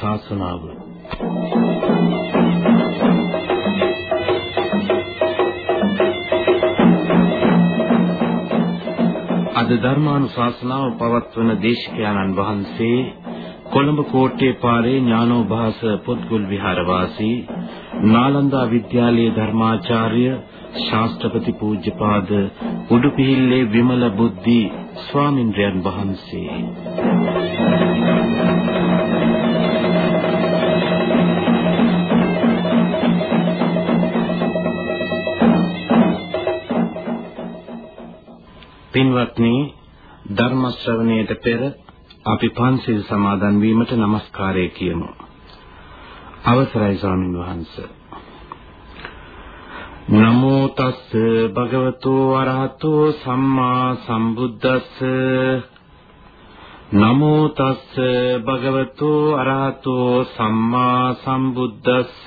ධර්මානුශාසනාව අද ධර්මානුශාසනාව පවත්වන දේශකයන්න් වහන්සේ කොළඹ කෝට්ටේ පාරේ ඥානෝභාස පොත්ගුල් විහාරවාසී නාලන්දා විද්‍යාලයේ ධර්මාචාර්ය ශාස්ත්‍රපති පූජ්‍යපාද උඩුපිහිල්ලේ විමල බුද්ධි ස්වාමින්ද්‍රයන් වහන්සේ. පින්වත්නි ධර්ම ශ්‍රවණයට පෙර අපි පන්සිල් සමාදන් වීමට নমස්කාරය කියමු. අවසරයි ස්වාමීන් වහන්ස. නමෝ තස්ස භගවතු අරහතෝ සම්මා සම්බුද්දස්ස නමෝ තස්ස භගවතු අරහතෝ සම්මා සම්බුද්දස්ස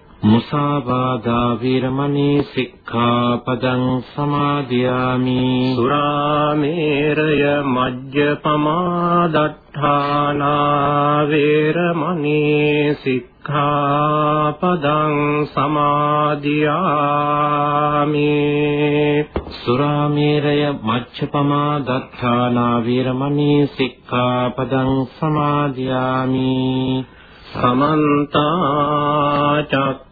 මුසාවාදා වේරමණී සික්ඛාපදං සමාදියාමි। සුරාමේරය මජ්ජපමා දට්ඨානා වේරමණී සික්ඛාපදං සමාදියාමි। සුරාමේරය මච්ඡපමා දත්තානා වේරමණී සික්ඛාපදං සමාදියාමි। සමන්ත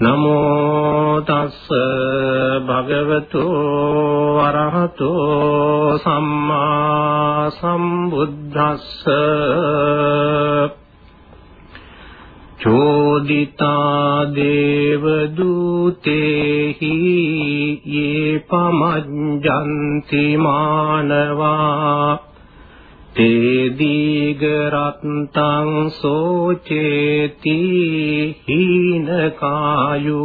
නමෝ තස්ස භගවතු අරහතෝ සම්මා සම්බුද්දස්ස. චෝදිතා දේව දූතේහි යේ පමජ්ජන්ති මානවා. තේ දීගරත්තං සෝචේති හීන කායූපගානරාති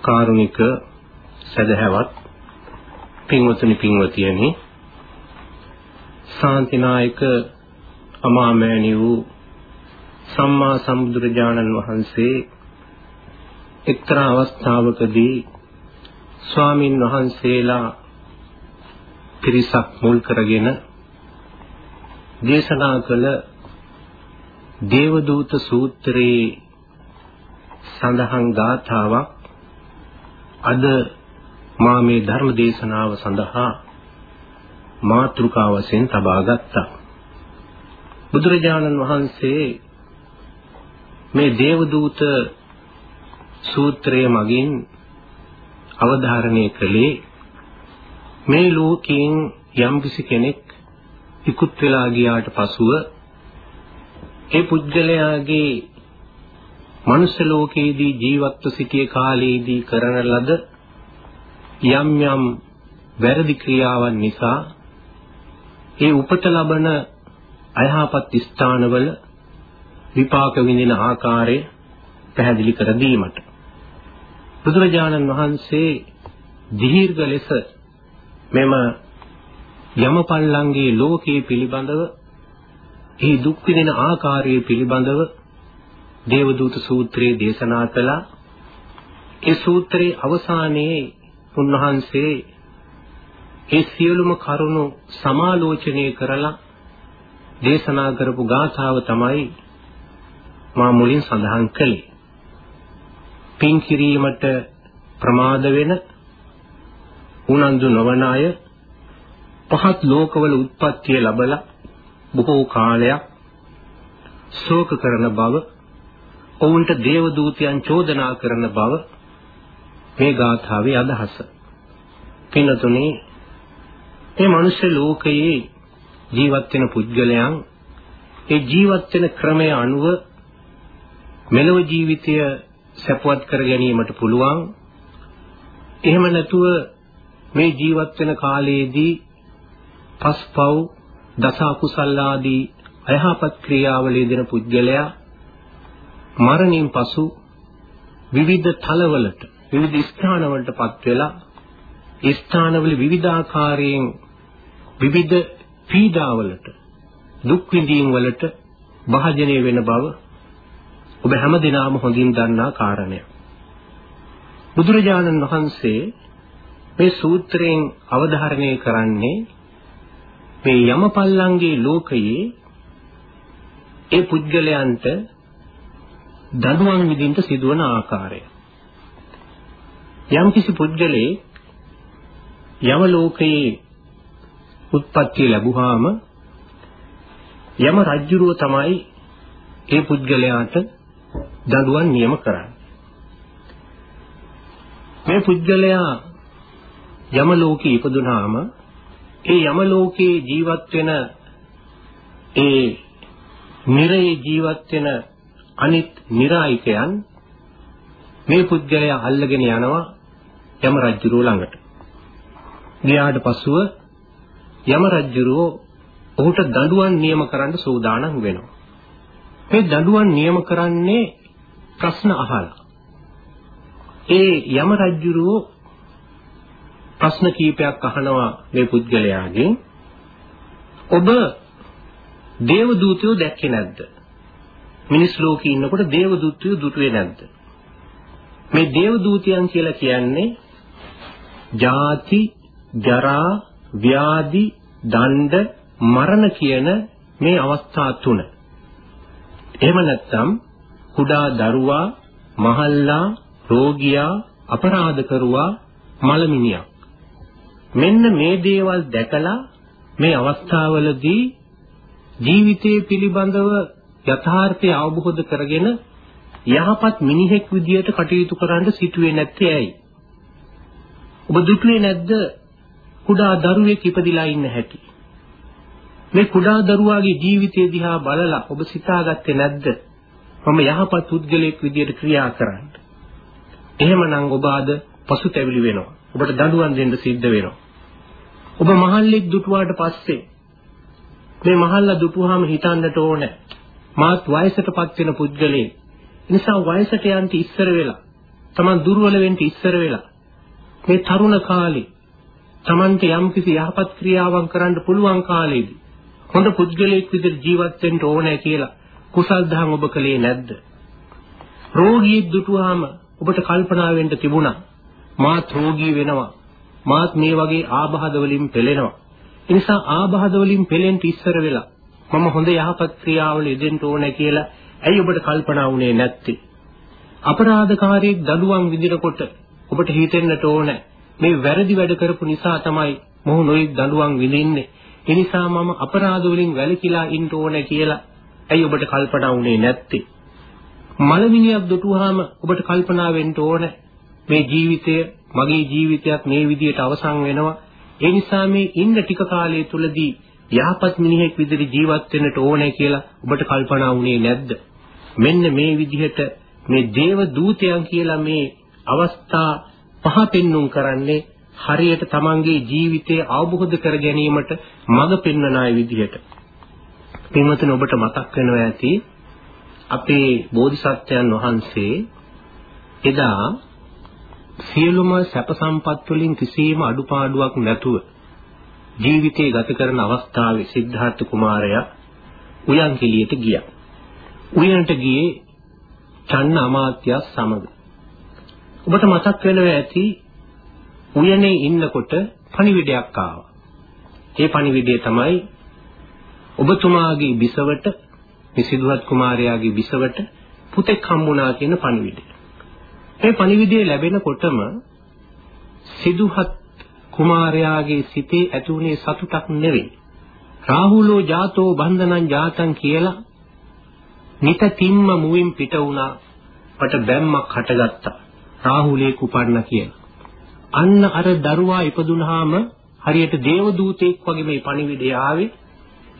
කාරුණික සදහැවත් පින්වතුනි පින්වතියනි ශාන්තිනායක අමාමෑණි වූ සම්මා සම්බුදුරජාණන් වහන්සේ එක්තරා අවස්ථාවකදී ස්වාමින් වහන්සේලා පිරිසක් මුල් කරගෙන දේශනා කළ දේවදූත සූත්‍රයේ සඳහන් ගාථාවක් අද මා මේ ධර්ම දේශනාව සඳහා මාතෘකාව වශයෙන් තබා ගත්තා. බුදුරජාණන් වහන්සේ මේ දේවදූත සූත්‍රය මගින් අවධාරණය කළේ මේ ලෝකයෙන් යම්කිසි කෙනෙක් ඉක්ුත් වෙලා ගියාට පසුව ඒ පුජ්‍යලයාගේ මනුෂ්‍ය ලෝකයේදී ජීවත්ව සිටිය කාලයේදී කරන ලද යම් යම් වැරදි ක්‍රියාවන් නිසා ඒ උපත ලබන අයහපත් ස්ථානවල විපාක විඳින ආකාරය පැහැදිලි කර දීමට බුදුරජාණන් වහන්සේ දීර්ඝ ලෙස මෙම යමපල්ලංගේ ලෝකයේ පිළිබඳව ඒ දුක් විඳින ආකාරය පිළිබඳව දේවදූත සූත්‍රයේ දේශනා කළා. ඒ සූත්‍රයේ අවසානයේ උන්වහන්සේ ඒ සියලුම කරුණු සමාලෝචනය කරලා දේශනා කරපු ගාථාව තමයි මා මුලින් සඳහන් කළේ. පින් කිරීමට ප්‍රමාද වෙන උනන්දු නොවන අය පහත් ලෝකවල උත්පත්තිය ලැබලා බොහෝ කාලයක් ශෝක කරන බව ඔවුන්ට දේව දූතයන් චෝදනා කරන බව මේ ගාථාවේ අදහස. පින්නතුනේ මේ මනුෂ්‍ය ලෝකයේ ජීවත් වෙන පුද්ගලයන් ඒ ජීවත් වෙන ක්‍රමය අනුව මෙලොව ජීවිතය සැපවත් කර ගැනීමට පුළුවන්. එහෙම නැතුව මේ ජීවත් වෙන කාලයේදී පස්පව් දස අකුසල් ආදී අයහපත් ක්‍රියාවල යෙදෙන පුද්ගලයා මරණින් පසු විවිධ තලවලට විවිධ ස්ථානවලටපත් වෙලා ස්ථානවල විවිධාකාරයෙන් විවිධ පීඩාවලට දුක් විඳීම් වලට භාජනය වෙන බව ඔබ හැමදිනම හොඳින් දන්නා කාරණයක්. බුදුරජාණන් වහන්සේ මේ සූත්‍රයෙන් අවධාරණය කරන්නේ මේ යමපල්ලන්ගේ ලෝකයේ ඒ පුද්ගලයන්ට දඬුවම් විඳින්න සිදුවන ආකාරය. යම්කිසි පුද්ගලයෙක් යම ලෝකයේ උත්පත්ති ලැබුවාම යම රජුරුව තමයි ඒ පුද්ගලයාට දඬුවම් නියම කරන්නේ. මේ පුද්ගලයා යම ලෝකේ ඉපදුනාම ඒ යම ලෝකේ ජීවත් වෙන ඒ නිරේ ජීවත් වෙන අනිත් નિરાයිකයන් මේ පුද්ගලයා අල්ලගෙන යනවා යම රජුරෝ ළඟට. ගියාට පසුව යම රජුරෝ ඔහුට දඬුවම් නියම කරන්න සූදානම් වෙනවා. මේ දඬුවම් නියම කරන්නේ ප්‍රශ්න අහලා. ඒ යම රජුරෝ ප්‍රශ්න කීපයක් අහනවා මේ පුද්ගලයාගෙන්. ඔබ දේව දූතයෝ දැක්කේ නැද්ද? මිනිස් ලෝකේ ඉන්නකොට දේව දූතයෝ දුටුවේ නැද්ද? මේ දේව දූතයන් කියලා කියන්නේ ජාති, ජරා, ව්‍යාධි, දණ්ඩ, මරණ කියන මේ අවස්ථා තුන. එහෙම නැත්නම් කුඩා දරුවා, මහල්ලා, රෝගියා, අපරාධකරුවා, මලමිනියා. මෙන්න මේ දේවල් දැකලා මේ අවස්ථාවලදී ජීවිතයේ පිළිබඳව යථාර්ථය අවබෝධ කරගෙන යහපත් මිනිහෙක් විදියට කටයුතු කරන්න සිටුවේ නැත්තේ ඇයි? ඔබ දුටුවේ නැද්ද කුඩා දරුවෙක් ඉපදිලා ඉන්න හැටි? මේ කුඩා දරුවාගේ ජීවිතය දිහා බලලා ඔබ සිතාගත්තේ නැද්ද? මම යහපත් පුද්ගලයෙක් විදියට ක්‍රියා කරන්න. එහෙමනම් ඔබ අද පසුතැවිලි වෙනවා. ඔබට දඬුවම් දෙන්න සිද්ධ වෙනවා. ඔබ මහල්ලෙක් දුටුවාට පස්සේ මේ මහල්ලා දුටුවාම හිතන්නට ඕනේ මාත් වයසටපත් වෙන පුද්ගලයෙක්. නිසා වයසට යන්න ඉස්සර වෙලා Taman දුර්වල වෙන්න ඉස්සර වෙලා මේ තරුණ කාලේ Tamante යම්කිසි යහපත් ක්‍රියාවක් කරන්න පුළුවන් කාලේදී හොඳ පුද්ගලයෙක් විදිහට ජීවත් වෙන්න ඕනේ කියලා කුසල් දහම් ඔබ කළේ නැද්ද? රෝගියෙක් දුටුවාම ඔබට කල්පනා වෙන්න තිබුණා මාත් රෝගී වෙනවා මාත් මේ වගේ ආබාධ වලින් පෙළෙනවා. ඒ නිසා ආබාධ වලින් පෙළෙන්න ඉස්සර වෙලා මම හොඳ යහපත් ක්‍රියාවල යෙදෙන්න ඕනේ කියලා ඇයි ඔබට කල්පනා වුණේ නැත්තේ? අපරාධකාරයෙක් දඩුවම් විඳිනකොට ඔබට හිතෙන්නට ඕනේ මේ වැරදි වැඩ කරපු නිසා තමයි මොහු නොයෙක් දඬුවම් විඳින්නේ. ඒ නිසා මම අපරාධ වලින් වැළකීලා ඉන්න ඕනේ කියලා ඇයි ඔබට කල්පනා වුණේ නැත්තේ? මලමිනියක් දුටුවාම ඔබට කල්පනා වෙන්න ඕනේ මේ ජීවිතය මගේ ජීවිතයක් මේ විදිහට අවසන් වෙනවා. ඒ නිසා මේ ඉන්න ටික කාලය තුලදී යහපත් මිනිහෙක් විදිහට ජීවත් වෙන්නට ඕනේ කියලා ඔබට කල්පනා වුණේ නැද්ද? මෙන්න මේ විදිහට මේ දේව දූතයන් කියලා මේ අවස්ථා පහ පෙන්눔 කරන්නේ හරියට තමන්ගේ ජීවිතය අවබෝධ කර ගැනීමට මඟ පෙන්වන අය විදිහට. පින්වතුනි ඔබට මතක් වෙනවා ඇති අපේ බෝධිසත්වයන් වහන්සේ එදා සියලුම සැප සම්පත් වලින් කිසිම අඩුපාඩුවක් නැතුව ජීවිතේ ගත කරන අවස්ථාවේ සිද්ධාර්ථ කුමාරයා උයන්කිලියට ගියා. උයනට ගියේ චන්න අමාත්‍ය සමග. ඔබට මතක් වෙනවා ඇති උයනේ ඉන්නකොට පණිවිඩයක් ආවා. ඒ පණිවිඩය තමයි ඔබතුමාගේ බිසවට මේ සිදුවත් කුමාරයාගේ බිසවට පුතෙක් හම්බුණා කියන පණිවිඩය. මේ පණිවිඩය ලැබෙනකොටම සිදුහත් කුමාරයාගේ සිතේ ඇතුණේ සතුටක් නෙවෙයි. රාහුලෝ ජාතෝ බන්ධනං ජාතං කියලා නිතින්ම මුවින් පිට වුණා. පට බැම්මක් හටගත්තා. රාහුලේ කුපන්න කියලා. අන්න අර දරුවා ඉපදුනහම හරියට දේව දූතෙක් වගේ මේ පණිවිඩය ආවේ.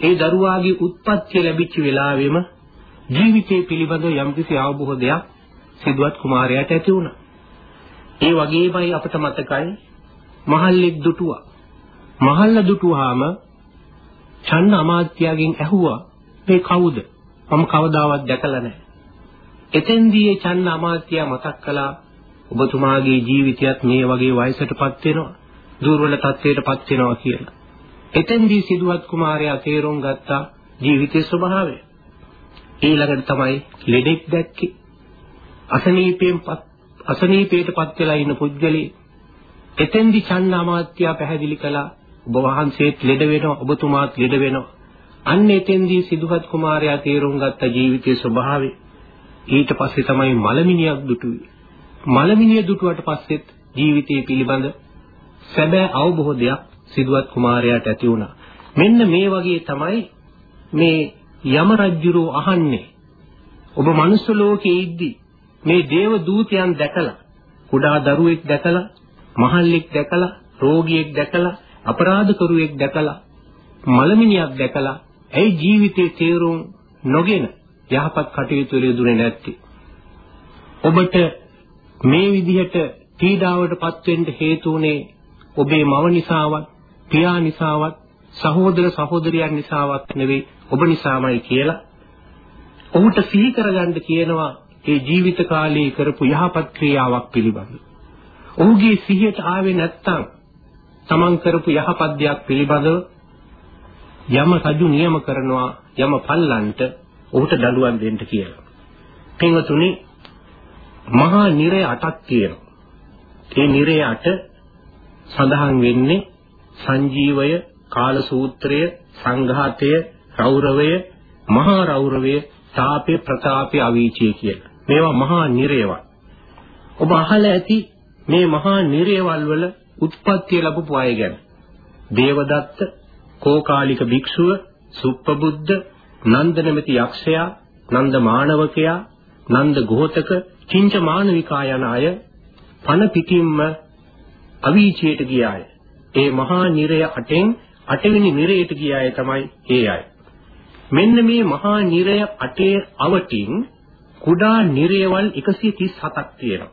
ඒ දරුවාගේ උත්පත්ති ලැබිච්ච වෙලාවෙම ජීවිතය පිළිබඳ යම්කිසි අවබෝධයක් සිදුවත් කුමාරයාට ඇති වුණා. ඒ වගේමයි අපට මතකයි මහල්ලෙක් දුටුවා. මහල්ල දුටුවාම චන්න අමාත්‍යයෙන් ඇහුවා මේ කවුද? මම කවදාවත් දැකලා නැහැ. එතෙන්දී ඒ චන්න අමාත්‍යා මතක් කළා ඔබතුමාගේ ජීවිතයත් මේ වගේ වයසටපත් වෙනවා. දුර්වල තත්ත්වයටපත් වෙනවා කියලා. එතෙන්දී සිදුවත් කුමාරයා තේරුම් ගත්තා ජීවිතයේ ස්වභාවය. ඊළඟට තමයි ලෙඩෙක් දැක්කේ. අසනීපයෙන් අසනීපයටපත් වෙලා ඉන්න පුද්ගලී එතෙන්දි චන්න අමාත්‍යා පැහැදිලි කළා ඔබ වහන්සේත් ලෙඩ වෙනවා ඔබතුමාත් ලෙඩ වෙනවා අන්න එතෙන්දී සිදුහත් කුමාරයා තේරුම් ගත්ත ජීවිතයේ ස්වභාවය ඊට පස්සේ තමයි මලමිනියක් දුටුවේ මලමිනිය දුටුවට පස්සෙත් ජීවිතය පිළිබඳ සැබෑ අවබෝධයක් සිදුවත් කුමාරයාට ඇති වුණා. මෙන්න මේ වගේ තමයි මේ යම රජුරෝ අහන්නේ. ඔබ මනුස්ස ලෝකයේ ඉද්දී මේ දේව දූතයන් දැකලා කුඩා දරුවෙක් දැකලා මහල්ලෙක් දැකලා රෝගියෙක් දැකලා අපරාධකරුවෙක් දැකලා මලමිනියක් දැකලා ඇයි ජීවිතේ තේරුම් නොගෙන යහපත් කටයුතු වල යෙදුනේ නැත්තේ? ඔබට මේ විදිහට පීඩාවටපත් වෙන්න හේතු උනේ ඔබේ මව නිසාවත්, පියා නිසාවත්, සහෝදර සහෝදරියන් නිසාවත් නෙවෙයි ඔබ නිසාමයි කියලා ඔහුට සිහි කරගන්න කියනවා ඒ ජීවිත කාලයේ කරපු යහපත් ක්‍රියාවක් පිළිබඳව. ඔහුගේ සිහියට ආවේ නැත්තම් තමන් කරපු යහපත් දෙයක් පිළිබඳව යම රජු නියම කරනවා යම පල්ලන්ට ඔහුට දඬුවම් දෙන්න කියලා. පින්වතුනි මහා නිරය අටක් තියෙනවා. ඒ නිරය අට සඳහන් වෙන්නේ සංජීවය, කාලසූත්‍රය, සංඝාතය, රෞරවය, මහා රෞරවය, තාපේ, ප්‍රතාපේ, අවීචය කියලා. මේවා මහා නිරේවල්. ඔබ අහලා ඇති මේ මහා නිරේවල් වල උත්පත්ති ලැබපු අය ගැන. දේවදත්ත, කෝකාලික භික්ෂුව, සුප්පබුද්ධ, නන්ද නැමැති යක්ෂයා, නන්ද මානවකයා, නන්ද ගෝතක, චින්ච මානවිකා යන අය පණ පිටින්ම අවීචයට ගිය අය. ඒ මහා නිරය අටෙන් අටවෙනි නිරයට ගිය අය තමයි ඒ අය. මෙන්න මේ මහා නිරය අටේ අවටින් කුඩා නිරයවල් 137ක් තියෙනවා.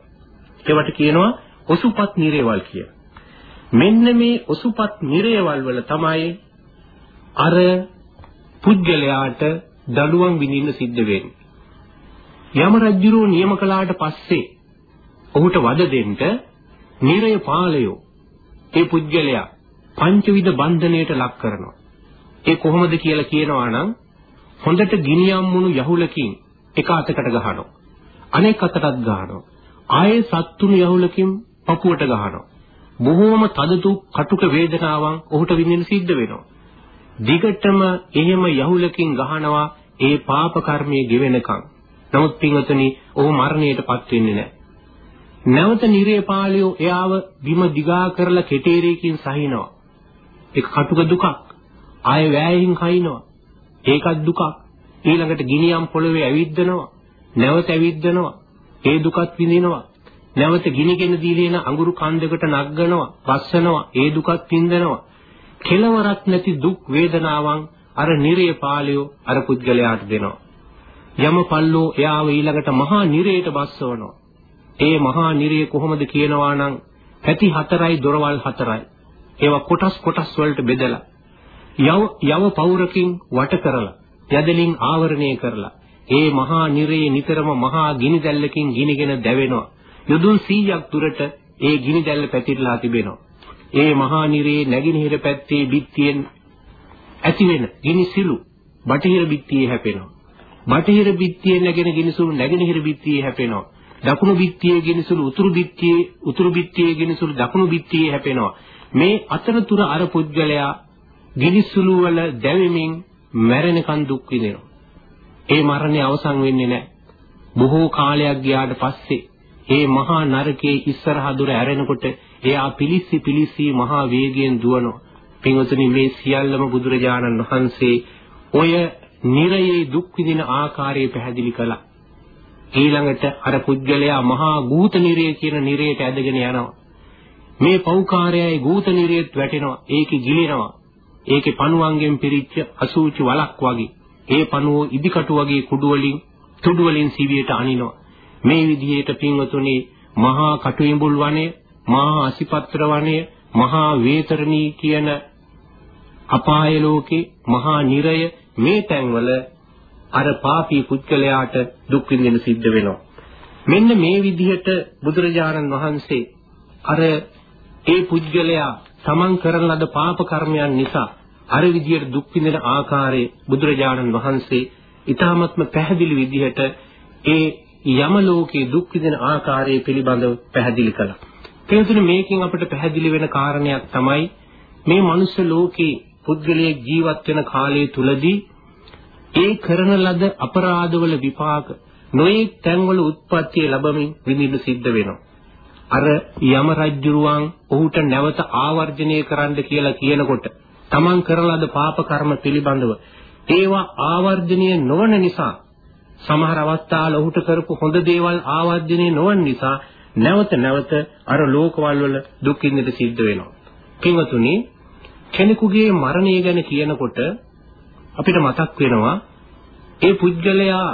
ඒවට කියනවා ඔසුපත් නිරයවල් කියලා. මෙන්න මේ ඔසුපත් නිරයවල් වල තමයි අර පුද්ගලයාට දඬුවම් විඳින්න සිද්ධ වෙන්නේ. යම රජුරෝ නියම කළාට පස්සේ ඔහුට වද දෙන්න නිරය පාලයෝ ඒ පුද්ගලයා පංචවිධ බන්ධනයට ලක් කරනවා. ඒ කොහොමද කියලා කියනවා නම් හොඳට ගිනියම් වුණු යහුලකින් එක අතකට ගහනවා. අනෙක් අතටත් ගහනවා. ආයේ සත්තුණු යහුලකින් පපුවට ගහනවා. බොහෝම තදතු කටුක වේදනාවන් ඔහුට විඳින්න සිද්ධ වෙනවා. දිගටම එහෙම යහුලකින් ගහනවා ඒ පාප කර්මයේ ගෙවෙනකන්. නමුත් පින්වතුනි ඔහු මරණයටපත් වෙන්නේ නැහැ. නැවත නිරේපාලියෝ එයාව බිම දිගා කරලා කෙටේරේකින් සහිනවා. ඒක කටුක දුකක්. ආය වෑයෙන් කයින්නවා. ඒකත් දුකක්. ඊළඟට ගිනියම් පොළවේ ඇවිද්දනවා. නැවත ඇවිද්දනවා. ඒ දුකත් විඳිනවා. නැවත ගිනිගෙන දීලේන අඟුරු කන්දකට නග්ගනවා, බස්සනවා, ඒ දුකත් විඳිනවා. කෙලවරක් නැති දුක් වේදනාවන් අර නිරේ පාලියෝ අර පුද්ගලයාට දෙනවා. යම පල්ලෝ එයාව ඊළඟට මහා නිරේට බස්සවනවා. ඒ මහා නිරය කොහොමද කියනවා නම් පැති හතරයි දොරවල් හතරයි. ඒවා කොටස් කොටස් වලට බෙදලා යව යව පෞරකින් වට කරලා යදලින් ආවරණය කරලා ඒ මහා නිරේ නිතරම මහා ගිනි දැල්ලකින් ගිනිගෙන දැවෙනවා. යොදුන් 100ක් දුරට ඒ ගිනි දැල්ල පැතිරලා තිබෙනවා. ඒ මහා නිරේ නැගිනහිර පැත්තේ බිත්තියෙන් ඇති වෙන ගිනි සිලු බටහිර බිත්තියේ හැපෙනවා. බටහිර බිත්තියේ නැගෙන ගිනි සුළු නැගෙනහිර බිත්තියේ හැපෙනවා. දකුණු බිත්තියේ ගෙනසුළු උතුරු බිත්තියේ උතුරු බිත්තියේ ගෙනසුළු දකුණු බිත්තියේ හැපෙනවා. මේ අතරතුර අර පුද්ගලයා ගිනිසුළු වල දැවෙමින් මැරෙනකන් දුක් විඳිනවා. ඒ මරණය අවසන් වෙන්නේ නැහැ. බොහෝ කාලයක් ගියාට පස්සේ ඒ මහා නරකයේ ඉස්සරහ දුර ඇරෙනකොට එයා පිලිස්සි පිලිස්සි මහා වේගයෙන් දුවනවා. පින්වතුනි මේ සියල්ලම බුදුරජාණන් වහන්සේ ඔය නිරයේ දුක් විඳින ආකාරය පැහැදිලි කළා. ඊළඟට අර පුද්ගලයා මහා ගූත නිරය කියන නිරයට ඇදගෙන යනවා. මේ පෞකාරයයි ගූත නිරයත් වැටෙනවා. ඒකේ ගිලිනවා. ඒකේ පණුවන්ගෙන් පිරිච්ච අසූචි වලක් වගේ. ඒ පණුව ඉදිකටු වගේ කුඩු වලින් තුඩු වලින් සිවියට අනිනවා. මේ විදිහට පින්වතුනි මහා කටුයිඹුල් වනය, මහා අසිපත්‍ර වනය, මහා වේතරණී කියන අපාය ලෝකේ මහා නිරය මේ තැන්වල අර පාපී පුද්ගලයාට දුක් විඳින්න සිද්ධ වෙනවා. මෙන්න මේ විදිහට බුදුරජාණන් වහන්සේ අර ඒ පුද්ගලයා තමන් කරන ලද පාප කර්මයන් නිසා අර විදිහට දුක් විඳින ආකාරයේ බුදුරජාණන් වහන්සේ ඊ타මත්ම පැහැදිලි විදිහට ඒ යම ලෝකයේ දුක් විඳින ආකාරය පිළිබඳව පැහැදිලි කළා. එතන මේකෙන් අපිට පැහැදිලි වෙන කාරණයක් තමයි මේ මනුෂ්‍ය ලෝකේ පුද්ගලයෙක් ජීවත් වෙන කාලය තුලදී ඒ කරන ලද අපරාධවල විපාක නොයේ තැන්වල උත්පත්ති ලැබමින් විඳින්න සිද්ධ වෙනවා. අර යම රජ්ජුරුවන් ඔහුට නැවත ආවර්ජනය කරන්න කියලා කියනකොට තමන් කරන ලද පාප කර්ම පිළිබඳව ඒවා ආවර්ජනීය නොවන නිසා සමහර අවස්ථාවල ඔහුට කරපු හොඳ දේවල් ආවර්ජනීය නොවන නිසා නැවත නැවත අර ලෝකවල වල දුක් විඳින්න සිද්ධ වෙනවා. කින්වතුනි කෙනෙකුගේ මරණය ගැන කියනකොට අපිට මතක් වෙනවා ඒ පුද්ගලයා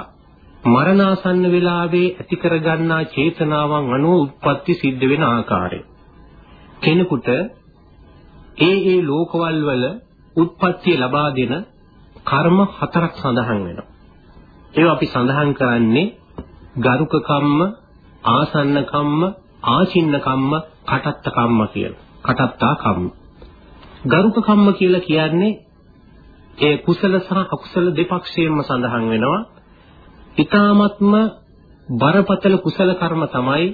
මරණාසන්න වෙලාවේ ඇති කරගන්නා චේතනාවන් අනුව උත්පත්ති සිද්ධ වෙන ආකාරය. කෙනෙකුට ඒ ඒ ලෝකවල වල උත්පත්ති ලබා දෙන කර්ම හතරක් සඳහන් වෙනවා. ඒවා අපි සඳහන් කරන්නේ ගරුක කම්ම, ආසන්න කම්ම, ආචින්න කම්ම, කටත්ත කම්ම කියලා. කටත්තා කම්ම. ගරුක කම්ම කියලා කියන්නේ ඒ කුසල සහ අකුසල දෙපක්ෂයෙන්ම සඳහන් වෙනවා. ඊ타මත්ම බරපතල කුසල කර්ම තමයි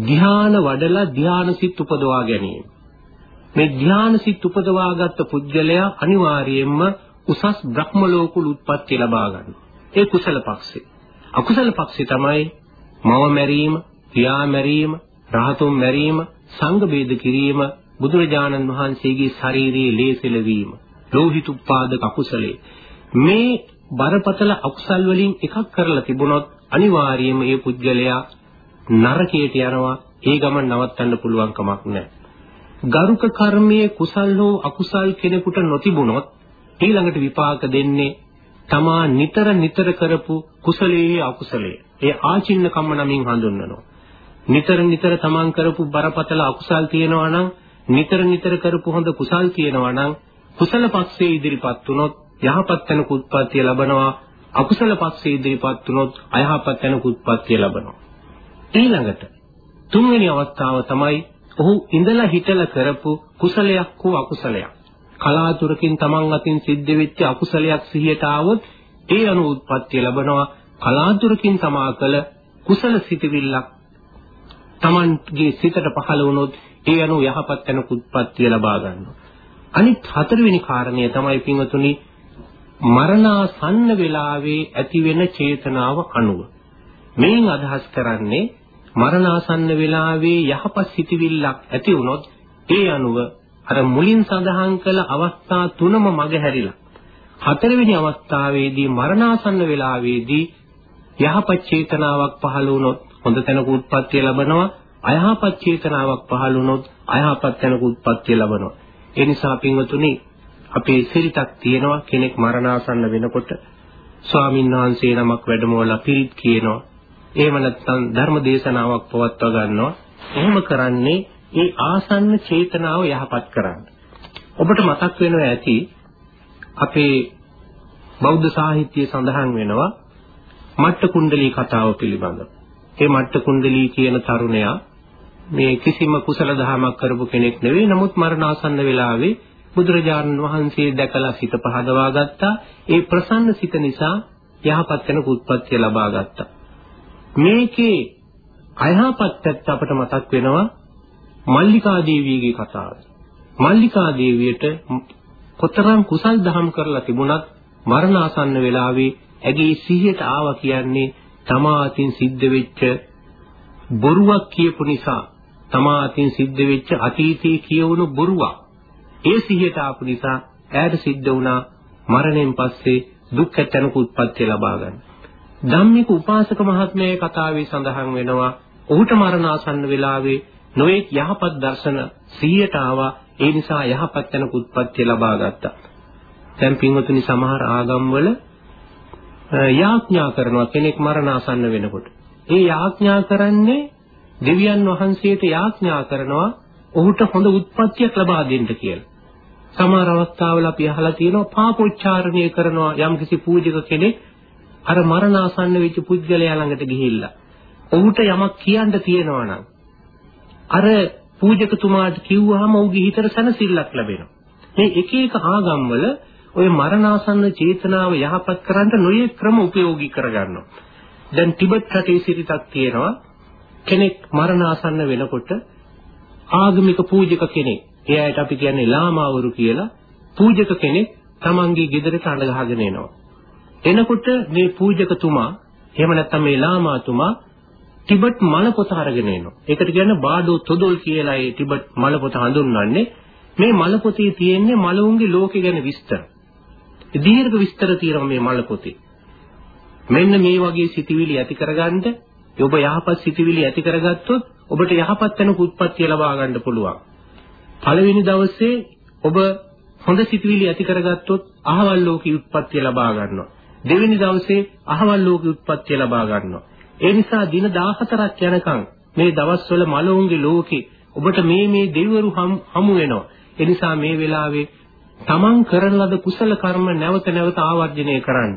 ධ්‍යාන වඩලා ධ්‍යාන සිත් උපදවා ගැනීම. මේ ධ්‍යාන සිත් උපදවාගත් පුජ්‍යලයා අනිවාර්යයෙන්ම උසස් බ්‍රහ්ම ලෝකුල උත්පත්ති ලබා ගන්නවා. ඒ කුසල පක්ෂේ. අකුසල පක්ෂේ තමයි මව මැරීම, පියා මැරීම, රහතුන් මැරීම, සංඝ බේද කිරීම, බුදුරජාණන් වහන්සේගේ ශාරීරියේ ලේසෙල වීම, ලෝහිත උපාදක අකුසලේ. මේ බරපතල අකුසල් වලින් එකක් කරලා තිබුණොත් අනිවාර්යයෙන්ම ඒ පුද්ගලයා නරකයට යනවා. ඒ ගමන් නවත්තන්න පුළුවන් කමක් නැහැ. ගරුක කර්මයේ කුසල් හෝ අකුසල් කෙනෙකුට නොතිබුණොත් ඊළඟට විපාක දෙන්නේ තමා නිතර නිතර කරපු කුසලයේ අකුසලයේ. ඒ ආචින්න කම්ම නමින් හඳුන්වනවා. නිතර නිතර තමන් කරපු බරපතල අකුසල් තියෙනවා නම් නිතර නිතර කරපු හොඳ කුසල් තියෙනවා නම් කුසල පක්ෂයේ ඉදිරිපත් වුණොත් යහපත් තැනක උත්පත්තිය ලබනවා. අකුසල පක්ෂයේ ඉදිරිපත් වුණොත් අයහපත් තැනක උත්පත්තිය ලබනවා. ඊළඟට තුන්වෙනි අවස්ථාව තමයි ඔහු ඉඳලා හිටලා කරපු කුසලයක් හෝ අකුසලයක්. කලාතුරකින් තමන් අතින් සිද්ධ වෙච්ච අකුසලයක් සිහියට ආවොත් ඒ අනු උත්පත්තිය ලබනවා. කලාතුරකින් තමා කළ කුසල සිතවිල්ලක් තමන්ගේ සිතට පහළ වුණොත් ඒ අනු යහපත් තැනක උත්පත්තිය ලබා ගන්නවා. අනිත් හතරවෙනි කාරණය තමයි පින්වතුනි මරණාසන්න වෙලාවේ ඇතිවෙන චේතනාව අනුව. මේන් අදහස් කරන්නේ මරණාසන්න වෙලාවේ යහපත් සිටිවිල්ලක් ඇති වුණොත් ඒ අනුව අර මුලින් සඳහන් කළ අවස්ථා තුනම මගහැරිලා හතරවෙනි අවස්ථාවේදී මරණාසන්න වෙලාවේදී යහපත් චේතනාවක් පහළ වුණොත් හොඳ තැනක උත්පත්තිය ලබනවා අයහපත් චේතනාවක් පහළ වුණොත් අයහපත් තැනක උත්පත්තිය ලබනවා. ඒ නිසා පින්වතුනි අපේ සිරිතක් තියෙනවා කෙනෙක් මරණාසන්න වෙනකොට ස්වාමීන් වහන්සේ නමක් වැඩමවලා පිරිත් කියනවා. එහෙම නැත්නම් ධර්ම දේශනාවක් පවත්වා ගන්නවා. එහෙම කරන්නේ ඒ ආසන්න චේතනාව යහපත් කරන්න. ඔබට මතක් වෙනවා ඇති අපේ බෞද්ධ සාහිත්‍යයේ සඳහන් වෙනවා මට්ට කුණ්ඩලී කතාව පිළිබඳව. ඒ මට්ට කුණ්ඩලී කියන තරුණයා මේ කිසිම කුසල දහමක් කරපු කෙනෙක් නෙවෙයි. නමුත් මරණාසන්න වෙලාවේ බුදුරජාණන් වහන්සේ දැකලා සිත පහදවා ගත්තා. ඒ ප්‍රසන්න සිත නිසා යහපත් වෙන උත්පත්තිය ලබා ගත්තා. මේකේ අයහපත් පැත්ත අපට මතක් වෙනවා මල්ලිකා දේවියගේ කතාව. මල්ලිකා දේවියට කොතරම් කුසල් දහම් කරලා තිබුණත් මරණාසන්න වෙලාවේ ඇගේ සිහියට ආවා කියන්නේ තමා අතින් සිද්ධ වෙච්ච බොරුවක් කියපු නිසා තමා අතින් සිද්ධ වෙච්ච අතීතයේ කියවුණු බොරුවක් ඒ සිහියට ආපු නිසා ඈට සිද්ධ වුණා මරණයෙන් පස්සේ දුක් ඇතනක උත්පත්ති ලබා ගන්න. ධම්මික උපාසක මහත්මයේ කතාවේ සඳහන් වෙනවා ඔහුට මරණාසන්න වෙලාවේ නොඑක් යහපත් දර්ශන සිහියට ආවා ඒ නිසා යහපත් තැනක උත්පත්ති ලබා ගත්තා. දැන් පින්වතුනි සමහර ආගම්වල යාඥා කරනවා කෙනෙක් මරණාසන්න වෙනකොට. ඒ යාඥා කරන්නේ දෙවියන් වහන්සේට යාඥා කරනවා ඔහුට හොඳ උත්පත්තියක් ලබා දෙන්න කියලා. සමහර අවස්ථාවල අපි අහලා තියෙනවා පාපොච්චාරණය කරනවා යම්කිසි පූජක කෙනෙක් අර මරණාසන්න වෙච්ච පුද්ගලයා ළඟට ගිහිල්ලා ඔහුට යමක් කියන්න තියෙනවා නම් අර පූජකතුමාට කිව්වහම ඔහුගේ හිතට සැනසෙල්ලක් ලැබෙනවා. මේ එක එක ආගම්වල ওই මරණාසන්න චේතනාව යහපත් කරන්න නොයේ ක්‍රම උපයෝගී කරගන්නවා. දැන් ටිබෙට් රටේ සිටිතක් තියෙනවා කෙනෙක් මරණාසන්න වෙනකොට ආගමික පූජක කෙනෙක් ඒ අයට අපි කියන්නේ ලාමාවරු කියලා පූජක කෙනෙක් තමන්ගේ ගෙදරට අඬ ගහගෙන එනවා. එනකොට මේ පූජකතුමා එහෙම නැත්නම් මේ ලාමාතුමා ටිබෙට් මල පොත අරගෙන එනවා. ඒකට කියන්නේ බාඩෝ තොදොල් කියලා ඒ ටිබෙට් මල පොත හඳුන්වන්නේ. මේ මල පොතේ තියෙන්නේ මලවුන්ගේ ලෝකෙ ගැන විස්තර. දීර්ඝ විස්තර තියෙනවා මේ මල පොතේ. මෙන්න මේ වගේ සිතිවිලි ඇති කරගන්න ඔබ යහපත් සිතිවිලි ඇති කරගත්තොත් ඔබට යහපත් වෙන උත්පත්තිය ලබා ගන්න පුළුවන්. පළවෙනි දවසේ ඔබ හොඳ සිතුවිලි ඇති කරගත්තොත් අහවල් ලෝකී උත්පත්තිය ලබා ගන්නවා. දෙවෙනි දවසේ අහවල් ලෝකෙ උත්පත්ති ලබා ගන්නවා. ඒ නිසා දින 14ක් යනකම් මේ දවස්වල මලවුන්ගේ ලෝකේ ඔබට මේ මේ දෙවිවරු හමු වෙනවා. ඒ නිසා මේ වෙලාවේ තමන් කරන ලද කුසල කර්ම නැවත නැවත ආවර්ජනය කරන්න.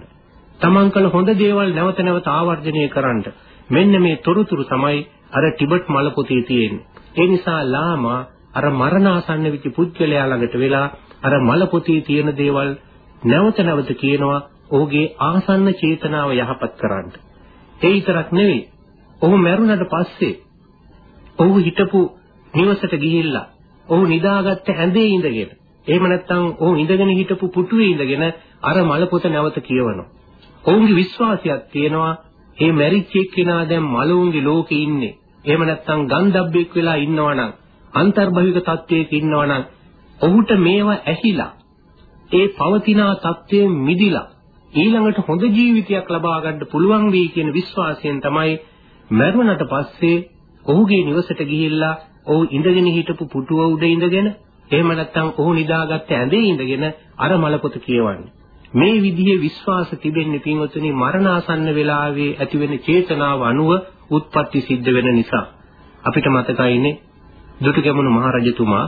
තමන් කළ හොඳ දේවල් නැවත නැවත ආවර්ජනය කරන්න. මෙන්න මේ තොරතුරු තමයි අර ටිබෙට් මල පොතේ තියෙන්නේ. ඒ නිසා ලාමා අර මරණාසන්න වෙච්ච පුද්ගලයා ළඟට වෙලා අර මල පොතේ තියෙන දේවල් නැවත නැවත කියනවා ඔහුගේ ආසන්න චේතනාව යහපත් කරන්න. ඒ විතරක් නෙවෙයි. ඔහු මැරුණට පස්සේ ඔහු හිටපු නිවසට ගිහිල්ලා ඔහු නිදාගත්ත ඇඳේ ඉඳගෙන එහෙම නැත්නම් ඔහු ඉඳගෙන හිටපු පුටුවේ ඉඳගෙන අර මල පොත නැවත කියවනවා. ඔවුන්ගේ විශ්වාසයක් තියෙනවා මේ මැරිච්ච එක්කෙනා දැන් මලවුන්ගේ ලෝකේ ඉන්නේ. එහෙම නැත්නම් ගන්ධබ්බෙක් වෙලා ඉන්නවනම් අන්තර්භවික තත්වයක ඉන්නවනම් ඔහුට මේවා ඇහිලා ඒ පවතිනා තත්වයෙන් මිදිලා ඊළඟට හොඳ ජීවිතයක් ලබා ගන්න පුළුවන් වෙයි කියන විශ්වාසයෙන් තමයි මරුණට පස්සේ ඔහුගේ නිවසට ගිහිල්ලා ඔහු ඉඳගෙන හිටපු පුටුව උඩ ඉඳගෙන එහෙම නැත්නම් ඔහු නිදාගත්ත ඇඳේ ඉඳගෙන අර මලපොත කියවන්නේ. මේ විදිහේ විශ්වාස තිබෙන්නේ පින්වතුනි මරණාසන්න වෙලාවේ ඇතිවෙන චේතනාව අනුව උත්පත්ති සිද්ධ වෙන නිසා. අපිට මතකයිනේ දුටුගැමුණු මහරජතුමා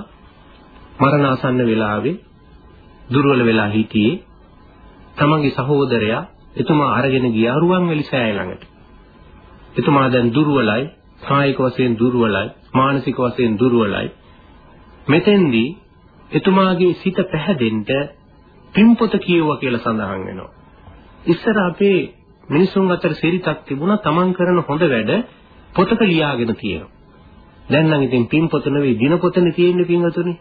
මරණාසන්න වෙලාවේ දුර්වල වෙලා හිටියේ තමන්ගේ සහෝදරයා එතුමා අරගෙන ගියා රුවන්වැලි සෑය ළඟට. එතුමා දැන් දුර්වලයි, කායික වශයෙන් දුර්වලයි, මානසික වශයෙන් දුර්වලයි. මෙතෙන්දී එතුමාගේ සිත පැහැදෙන්න පින්පොත කියුවා කියලා සඳහන් වෙනවා. ඉස්සර අපේ මිනිසුන් අතර සිරිතක් තිබුණා තමන් කරන හොඳ වැඩ පොතක ලියාගෙන තියෙනවා. දැන් නම් ඉතින් පින්පොත නෙවෙයි දිනපොතනේ තියෙන්නේ පින්වතුනි.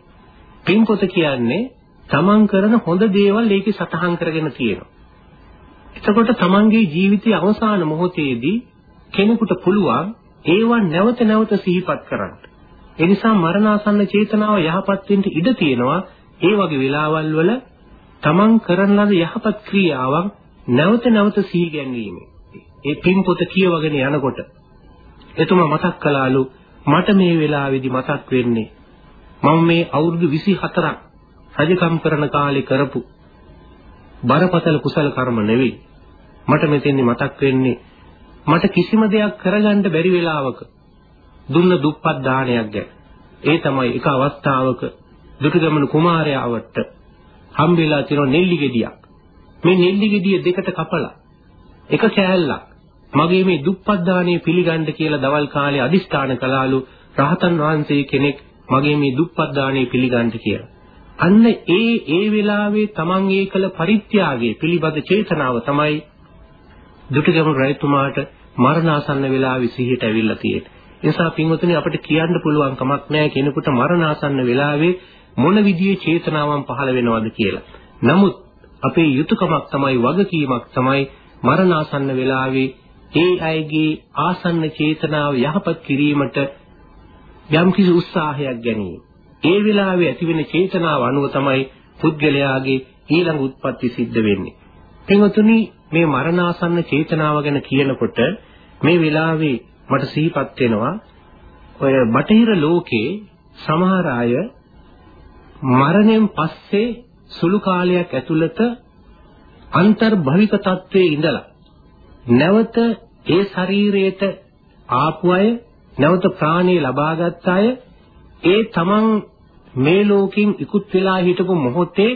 පින්පොත කියන්නේ තමන් කරන හොඳ දේවල් ඒකේ සටහන් කරගෙන තියෙනවා. එතකොට තමන්ගේ ජීවිතයේ අවසාන මොහොතේදී කෙනෙකුට පුළුවන් ඒවා නැවත නැවත සිහිපත් කරන්න. ඒ නිසා මරණාසන්න චේතනාව යහපත් වෙන්න ඉඩ තියෙනවා. ඒ වගේ වෙලාවල් වල තමන් කරන ලද යහපත් ක්‍රියාවන් නැවත නැවත සිහි ගැනීම. ඒ පින්පොත කියවගෙන යනකොට එතුමා මතක් කළාලු මට මේ වෙලාවේදී මතක් වෙන්නේ මම මේ අවුරුදු 24ක් රජකම් කරන කාලේ කරපු බරපතල කුසල කර්ම නෙවෙයි. මට මෙතෙන්දි මතක් වෙන්නේ මට කිසිම දෙයක් කරගන්න බැරි වෙලාවක දුන්න දුප්පත් දානයක් ගැන. ඒ තමයි එක අවස්ථාවක දුටුගැමුණු කුමාරයාවට හම්බෙලා තියෙන නෙල්ලි ගෙඩියක්. මේ නෙල්ලි ගෙඩිය දෙකට කපලා එක කෑල්ලක් මගේ මේ දුප්පත් දාණය පිළිගන්න කියලා දවල් කාලේ අදිස්ථාන කළාලු රහතන් වහන්සේ කෙනෙක් මගේ මේ දුප්පත් දාණය පිළිගන්න කියලා. අන්න ඒ ඒ වෙලාවේ Taman ඒ කළ පරිත්‍යාගයේ පිළිබඳ චේතනාව තමයි දුටුගැමුණු රජතුමාට මරණාසන්න වෙලාවේ සිහියට ඇවිල්ලා තියෙන්නේ. ඒ නිසා පින්වතුනි අපිට කියන්න පුළුවන් කමක් නැහැ කෙනෙකුට මරණාසන්න වෙලාවේ මොන විදිහේ චේතනාවන් පහළ වෙනවද කියලා. නමුත් අපේ යුතුයකමක් තමයි වගකීමක් තමයි මරණාසන්න වෙලාවේ ඒ අයගේ ආසන්න චේතනාව යහපත් කිරීමට යම්කිසි උත්සාහයක් ගැනීම. ඒ වෙලාවේ ඇතිවෙන චේතනාව අනුව තමයි පුද්ගලයාගේ ඊළඟ උත්පත්ති සිද්ධ වෙන්නේ. එතනතුනි මේ මරණාසන්න චේතනාව ගැන කියනකොට මේ වෙලාවේ මට සිහිපත් වෙනවා ඔය බටහිර ලෝකේ සමහර අය මරණයෙන් පස්සේ සුළු කාලයක් ඇතුළත අන්තර්භවික තත්වයේ ඉඳලා නැවත ඒ ශරීරයට ආපු අය නැවත ප්‍රාණය ලබාගත් අය ඒ තමන් මේ ලෝකෙන් ඉක්ුත් වෙලා හිටපු මොහොතේ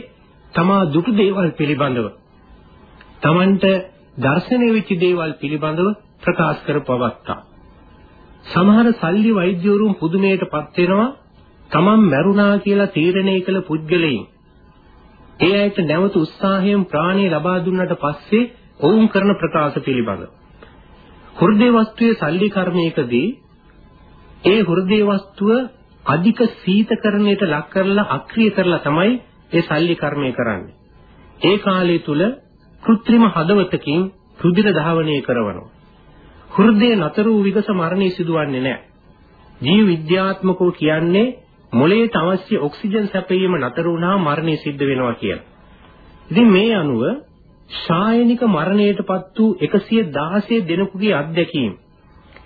තමා දුටු දේවල් පිළිබඳව තමන්ට දර්ශනය වෙච්ච දේවල් පිළිබඳව ප්‍රකාශ කරපු අවස්ථා. සමහර සල්ලි වෛද්‍යවරුන් පුදුමයටපත් වෙනවා තමන් මැරුණා කියලා තීරණය කළ පුද්ගලයන්. ඒ ඇයිට නැවත උත්සාහයෙන් ප්‍රාණය ලබා දුන්නට පස්සේ ඔවුන් කරන ප්‍රකාශ පිළිබඳව. හෘදේ වස්තුවේ සල්ලි කර්මයකදී ඒ හෘදේ වස්තුව අධික සීතකරණයට ලක් කරලා අක්‍රිය කරලා තමයි ඒ සල්ලි කර්මය කරන්නේ. ඒ කාලය තුල કૃත්‍රිම හදවතකින් රුධිර ධාවනය කරනවා. හෘදේ නතර වූ විගස මරණය සිදුවන්නේ නැහැ. ජීව විද්‍යාත්මකව කියන්නේ මොළයට අවශ්‍ය ඔක්සිජන් සැපයීම නතර වුණා මරණය සිද්ධ වෙනවා කියලා. ඉතින් මේ අනුව ශායනික මරණයටපත් වූ 116 දෙනෙකුගේ අත්දැකීම්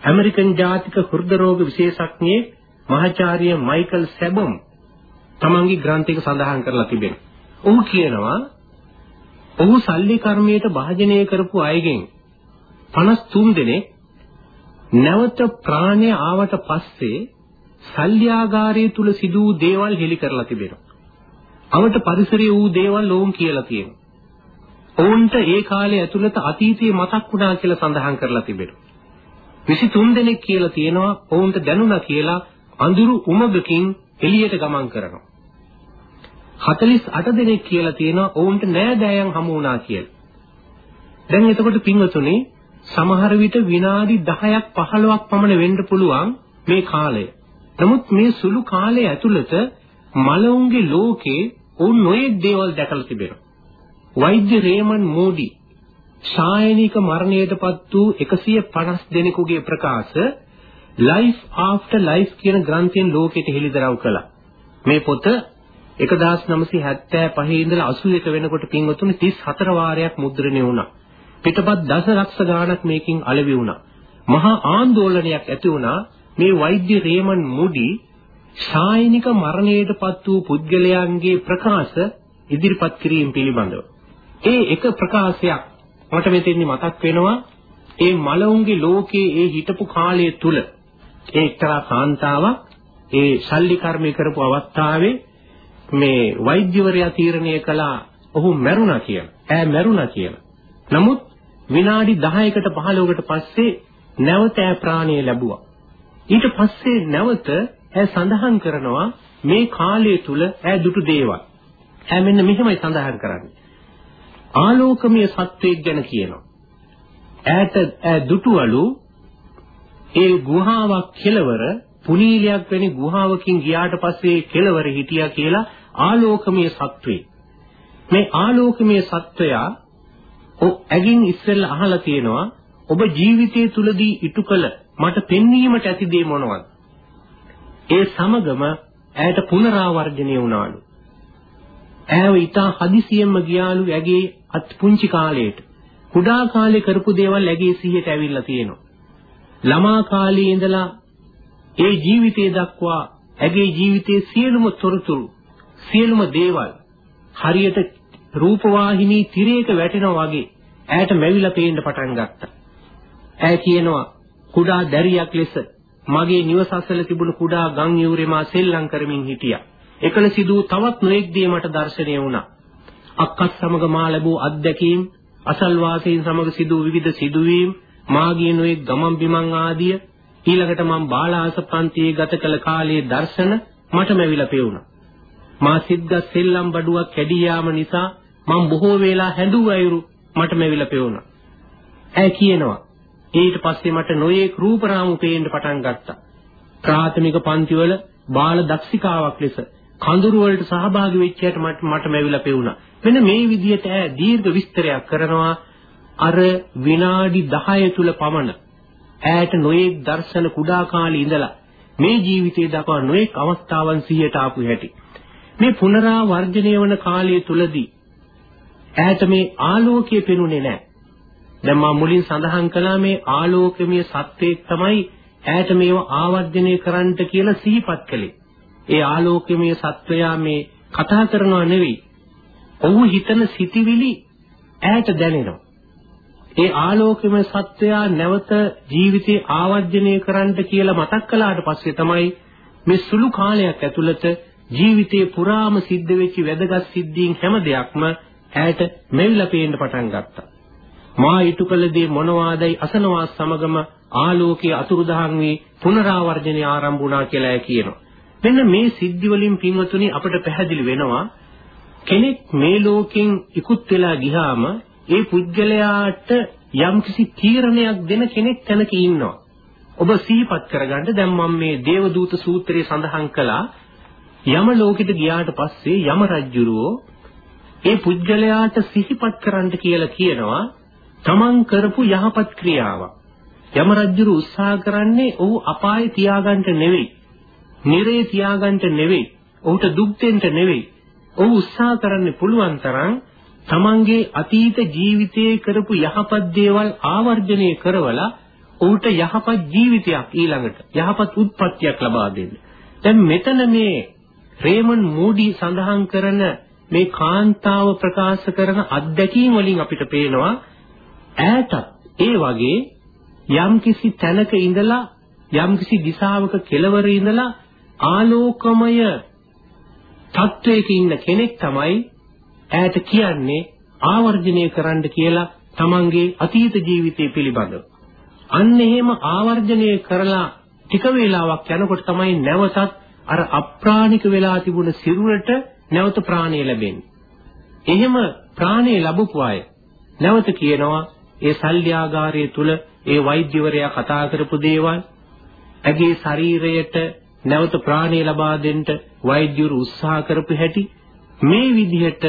ඇමරිකන් ජාතික හෘද රෝග විශේෂඥයේ මහාචාර්ය මයිකල් සැබම් තමන්ගේ ග්‍රන්ථයක සඳහන් කරලා තිබෙනවා. ඔහු කියනවා ඔහු සල්ලි කර්මයට භාජනය කරපු අයගෙන් 53 දෙනෙක් නැවත ප්‍රාණය ආවට පස්සේ සල්්‍යාගාරයේ තුල සිදු වූ දේවල් හෙලි කරලා තිබෙනවා. අවට පරිසරයේ වූ දේවල් ඕන් කියලා තියෙනවා. ඔවුන්ට ඒ කාලය ඇතුළත අතීතයේ මතක් වුණා කියලා සඳහන් කරලා තිබෙනවා. 23 දෙනෙක් කියලා තියෙනවා ඔවුන්ට දැනුණා කියලා අඳුරු උමගකින් එළියට ගමන් කරනවා. 48 දෙනෙක් කියලා තියෙනවා ඔවුන්ට නෑදෑයන් හමු වුණා කියලා. දැන් එතකොට පින්වතුනි සමහර විට විනාඩි 10ක් 15ක් පමණ වෙන්න පුළුවන් මේ කාලය. නමුත් මේ සුළු කාලය ඇතුළත මලවුන්ගේ ලෝකේ ඔවුන් නොයෙක් දේවල් දැකලා තිබෙනවා. වෛද්‍ය රේමන් මෝඩි ශායනික මරණයටපත් වූ 150 දෙනෙකුගේ ප්‍රකාශ Life After Life කියන ග්‍රන්ථයෙන් ලෝකෙට හෙළිදරව් කළා. මේ පොත 1975 ඉඳලා 81 වෙනකොට පින්වතුනි 34 වාරයක් මුද්‍රණය වුණා. පිටපත් දසලක්ෂ ගාණක් මේකින් අලෙවි වුණා. මහා ආందోලනයක් ඇති වුණා මේ වෛද්‍ය රේමන් මුඩි ශායනික මරණයටපත් වූ පුද්ගලයන්ගේ ප්‍රකාශ ඉදිරිපත් කිරීම පිළිබඳව. ඒ එක ප්‍රකාශයක් මට මෙතෙන්දි මතක් වෙනවා ඒ මලවුන්ගේ ලෝකයේ ඒ හිටපු කාලය තුල ඒ එක්තරා කාන්තාවක් ඒ ශල්ලි කර්මය කරපු අවස්ථාවේ මේ වෛද්‍යවරයා තීරණය කළා ඔහු මැරුණා කියලා. ඈ මැරුණා කියලා. නමුත් විනාඩි 10කට 15කට පස්සේ නැවත ඈ ප්‍රාණය ලැබුවා. ඊට පස්සේ නැවත ඈ සඳහන් කරනවා මේ කාලය තුල ඈ දුටු දේවල්. ඈ මෙන්න මෙහෙමයි සඳහන් කරන්නේ. ආලෝකමය සත්වයක් ගැන කියනවා. ඈත ඈ දුටුවලු ඒ ගුහාවක් කෙලවර පුනීලයක් වැනි ගුහාවකින් ගියාට පස්සේ කෙලවර හිටියා කියලා ආලෝකමය සත්වේ. මේ ආලෝකමය සත්වයා ඔ ඇගින් ඉස්සෙල්ලා අහලා තියෙනවා ඔබ ජීවිතය තුලදී ඉටු කළ මට පෙන්වීමට ඇති දේ මොනවද? ඒ සමගම ඇයට පුනරාවර්ජනය වුණාලු. ඇයව ඊටා හදිසියෙන්ම ගියාලු ඇගේ අත් පුංචි කාලයට. කුඩා කාලේ කරපු දේවල් ඇගේ සිහියට ඇවිල්ලා තියෙනවා. ළමා කාලේ ඉඳලා ඒ ජීවිතය දක්වා ඇගේ ජීවිතයේ සියලුම තොරතුරු සියලුම දේවල් හරියට රූපවාහිනී තිරයක වැටෙනවා වගේ ඈට මැවිලා පේන්න පටන් ගත්තා. ඈ කියනවා කුඩා දැරියක් ලෙස මගේ නිවස අසල තිබුණු කුඩා ගම් යූරේ මා සෙල්ලම් කරමින් හිටියා. එකල සිදු තවත් නොඑක් දේ මට දැర్శණය වුණා. අක්කත් සමග මා ලැබූ අත්දැකීම්, අසල්වාසීන් සමග සිදු විවිධ සිදුවීම්, මාගේ නොඑක් ගමන් බිමන් ආදිය ඊළඟට මම බාලාස පන්තියේ ගත කළ කාලයේ දර්ශන මට මැවිලා පෙවුණා. මා සිද්ද සෙල්ලම් බඩුවක් කැඩී යාම නිසා මම බොහෝ වේලා හැඬු අයුරු මට මැවිලා පෙවුණා. ඇය කියනවා ඊට පස්සේ මට නොයේක් රූපරාමු පේන්න පටන් ගත්තා. ප්‍රාථමික පන්තිවල බාල දක්ෂිකාවක් ලෙස කඳුරු වලට සහභාගී වෙච්ච යට මට මට මැවිලා පෙවුණා. මෙන්න මේ විදිහට ඈ දීර්ඝ විස්තරයක් කරනවා අර විනාඩි 10 තුල පමණ ඈට නොයේක් දර්ශන කුඩා කාලේ ඉඳලා මේ ජීවිතයේ දක්වා නොයේක් අවස්ථාවන් සිහියට ආපු හැටි. මේ පුනරාවර්ජනය වන කාලය තුලදී ඈට මේ ආලෝකය පෙනුනේ නැහැ. දැන් මම මුලින් සඳහන් කළා මේ ආලෝකමය සත්‍යයක් තමයි ඈට මේව ආවර්ජනය කරන්නට කියලා සිහිපත් කළේ. ඒ ආලෝකමය සත්වයා මේ කතා කරනවා නෙවෙයි. ඔහු හිතන සිටිවිලි ඈට දැනෙනවා. ඒ ආලෝකමය සත්වයා නැවත ජීවිතේ ආවර්ජනය කරන්නට කියලා මතක් කළාට පස්සේ තමයි මේ සුළු කාලයක් ඇතුළත ජීවිතේ පුරාම සිද්ධ වෙච්ච වැදගත් සිද්ධීන් හැම දෙයක්ම ඈට මෙල්ල පේන්න පටන් ගත්තා. මා ඊටු කළ දේ මොනවාදයි අසනවා සමගම ආලෝකයේ අතුරුදහන් වී පුනරාවර්ජනය ආරම්භ වුණා කියලා කියනවා. මෙන්න මේ සිද්ධි වලින් පින්වතුනි අපට පැහැදිලි වෙනවා කෙනෙක් මේ ලෝකෙන් ඉක්ුත් වෙලා ගියාම ඒ පුද්ගලයාට යම්කිසි තීරණයක් දෙන කෙනෙක් තැනක ඉන්නවා. ඔබ සිහිපත් කරගන්න දැන් මම මේ දේවදූත සූත්‍රයේ සඳහන් කළා යම ලෝකෙට ගියාට පස්සේ යම රජුරෝ ඒ පුද්ගලයාට සිහිපත් කරන්න කියලා කියනවා තමන් කරපු යහපත් ක්‍රියාවක්. යම රජුරු උත්සාහ කරන්නේ ඔහු අපායේ තියාගන්න නෙවෙයි. නිරේ තියාගන්න නෙවෙයි. ඔහුට දුක් දෙන්න නෙවෙයි. ඔහු උත්සාහ කරන්නේ පුළුවන් තරම් තමන්ගේ අතීත ජීවිතයේ කරපු යහපත් දේවල් ආවර්ජනය කරවලා ඔහුට යහපත් ජීවිතයක් ඊළඟට යහපත් උත්පත්තියක් ලබා දෙන්න. දැන් මෙතන මේ රේමන් මූඩි සඳහන් කරන මේ කාන්තාව ප්‍රකාශ කරන අත්දැකීම් වලින් අපිට පේනවා ඈතත් ඒ වගේ යම්කිසි තැනක ඉඳලා යම්කිසි දිශාවක කෙළවර ඉඳලා ආලෝකමය තත්වයක ඉන්න කෙනෙක් තමයි ඈත කියන්නේ ආවර්ජනය කරන්න කියලා තමන්ගේ අතීත ජීවිතය පිළිබඳව. අන්න එහෙම ආවර්ජනය කරලා ටික වේලාවක් යනකොට තමයි නැවතත් අර අප්‍රාණික වෙලා තිබුණ සිරුරට නැවත ප්‍රාණය ලැබෙන්නේ. එහෙම ප්‍රාණය ලැබපු අය නැවත කියනවා ඒ සල්්‍යාගාරයේ තුල ඒ වෛද්‍යවරයා කතා කරපු දේවල් ඇගේ ශරීරයට නැවත ප්‍රාණය ලබා දෙන්න වෛද්‍යවරු උත්සාහ කරපු හැටි මේ විදිහට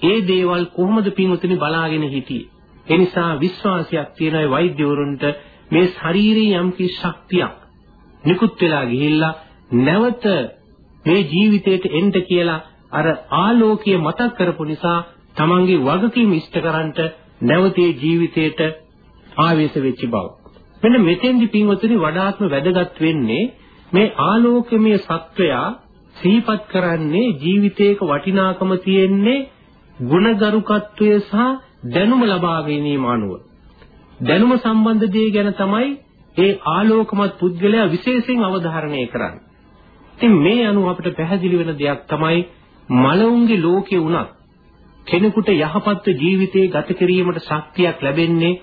ඒ දේවල් කොහොමද පින්වතුනි බලාගෙන හිටියේ? ඒ නිසා විශ්වාසයක් තියෙන ඒ වෛද්‍යවරුන්ට මේ ශරීරයේ යම්කි ශක්තියක් නිකුත් වෙලා ගිහිල්ලා නැවත මේ ජීවිතයට එන්න කියලා අර ආලෝකය මතක් කරපු නිසා තමන්ගේ වගකීම ඉෂ්ට කරන්ට නැවතේ ජීවිතයට ආවේශ වෙච්ච බව. මෙන්න මෙතෙන්දි පින්වතුනි වඩාත්ම වැදගත් වෙන්නේ මේ ආලෝකමය සත්වයා සිහිපත් කරන්නේ ජීවිතයක වටිනාකම තියෙන්නේ ගුණගරුකත්වය සහ දැනුම ලබා ගැනීම අනුව. දැනුම සම්බන්ධ දේ ගැන තමයි ඒ ආලෝකමත් පුද්ගලයා විශේෂයෙන් අවධාරණය කරන්නේ. ඉතින් මේ අනුව අපිට පැහැදිලි වෙන දෙයක් තමයි මලවුන්ගේ ලෝකේ වුණත් කෙනෙකුට යහපත් ජීවිතේ ගත කිරීමට ශක්තියක් ලැබෙන්නේ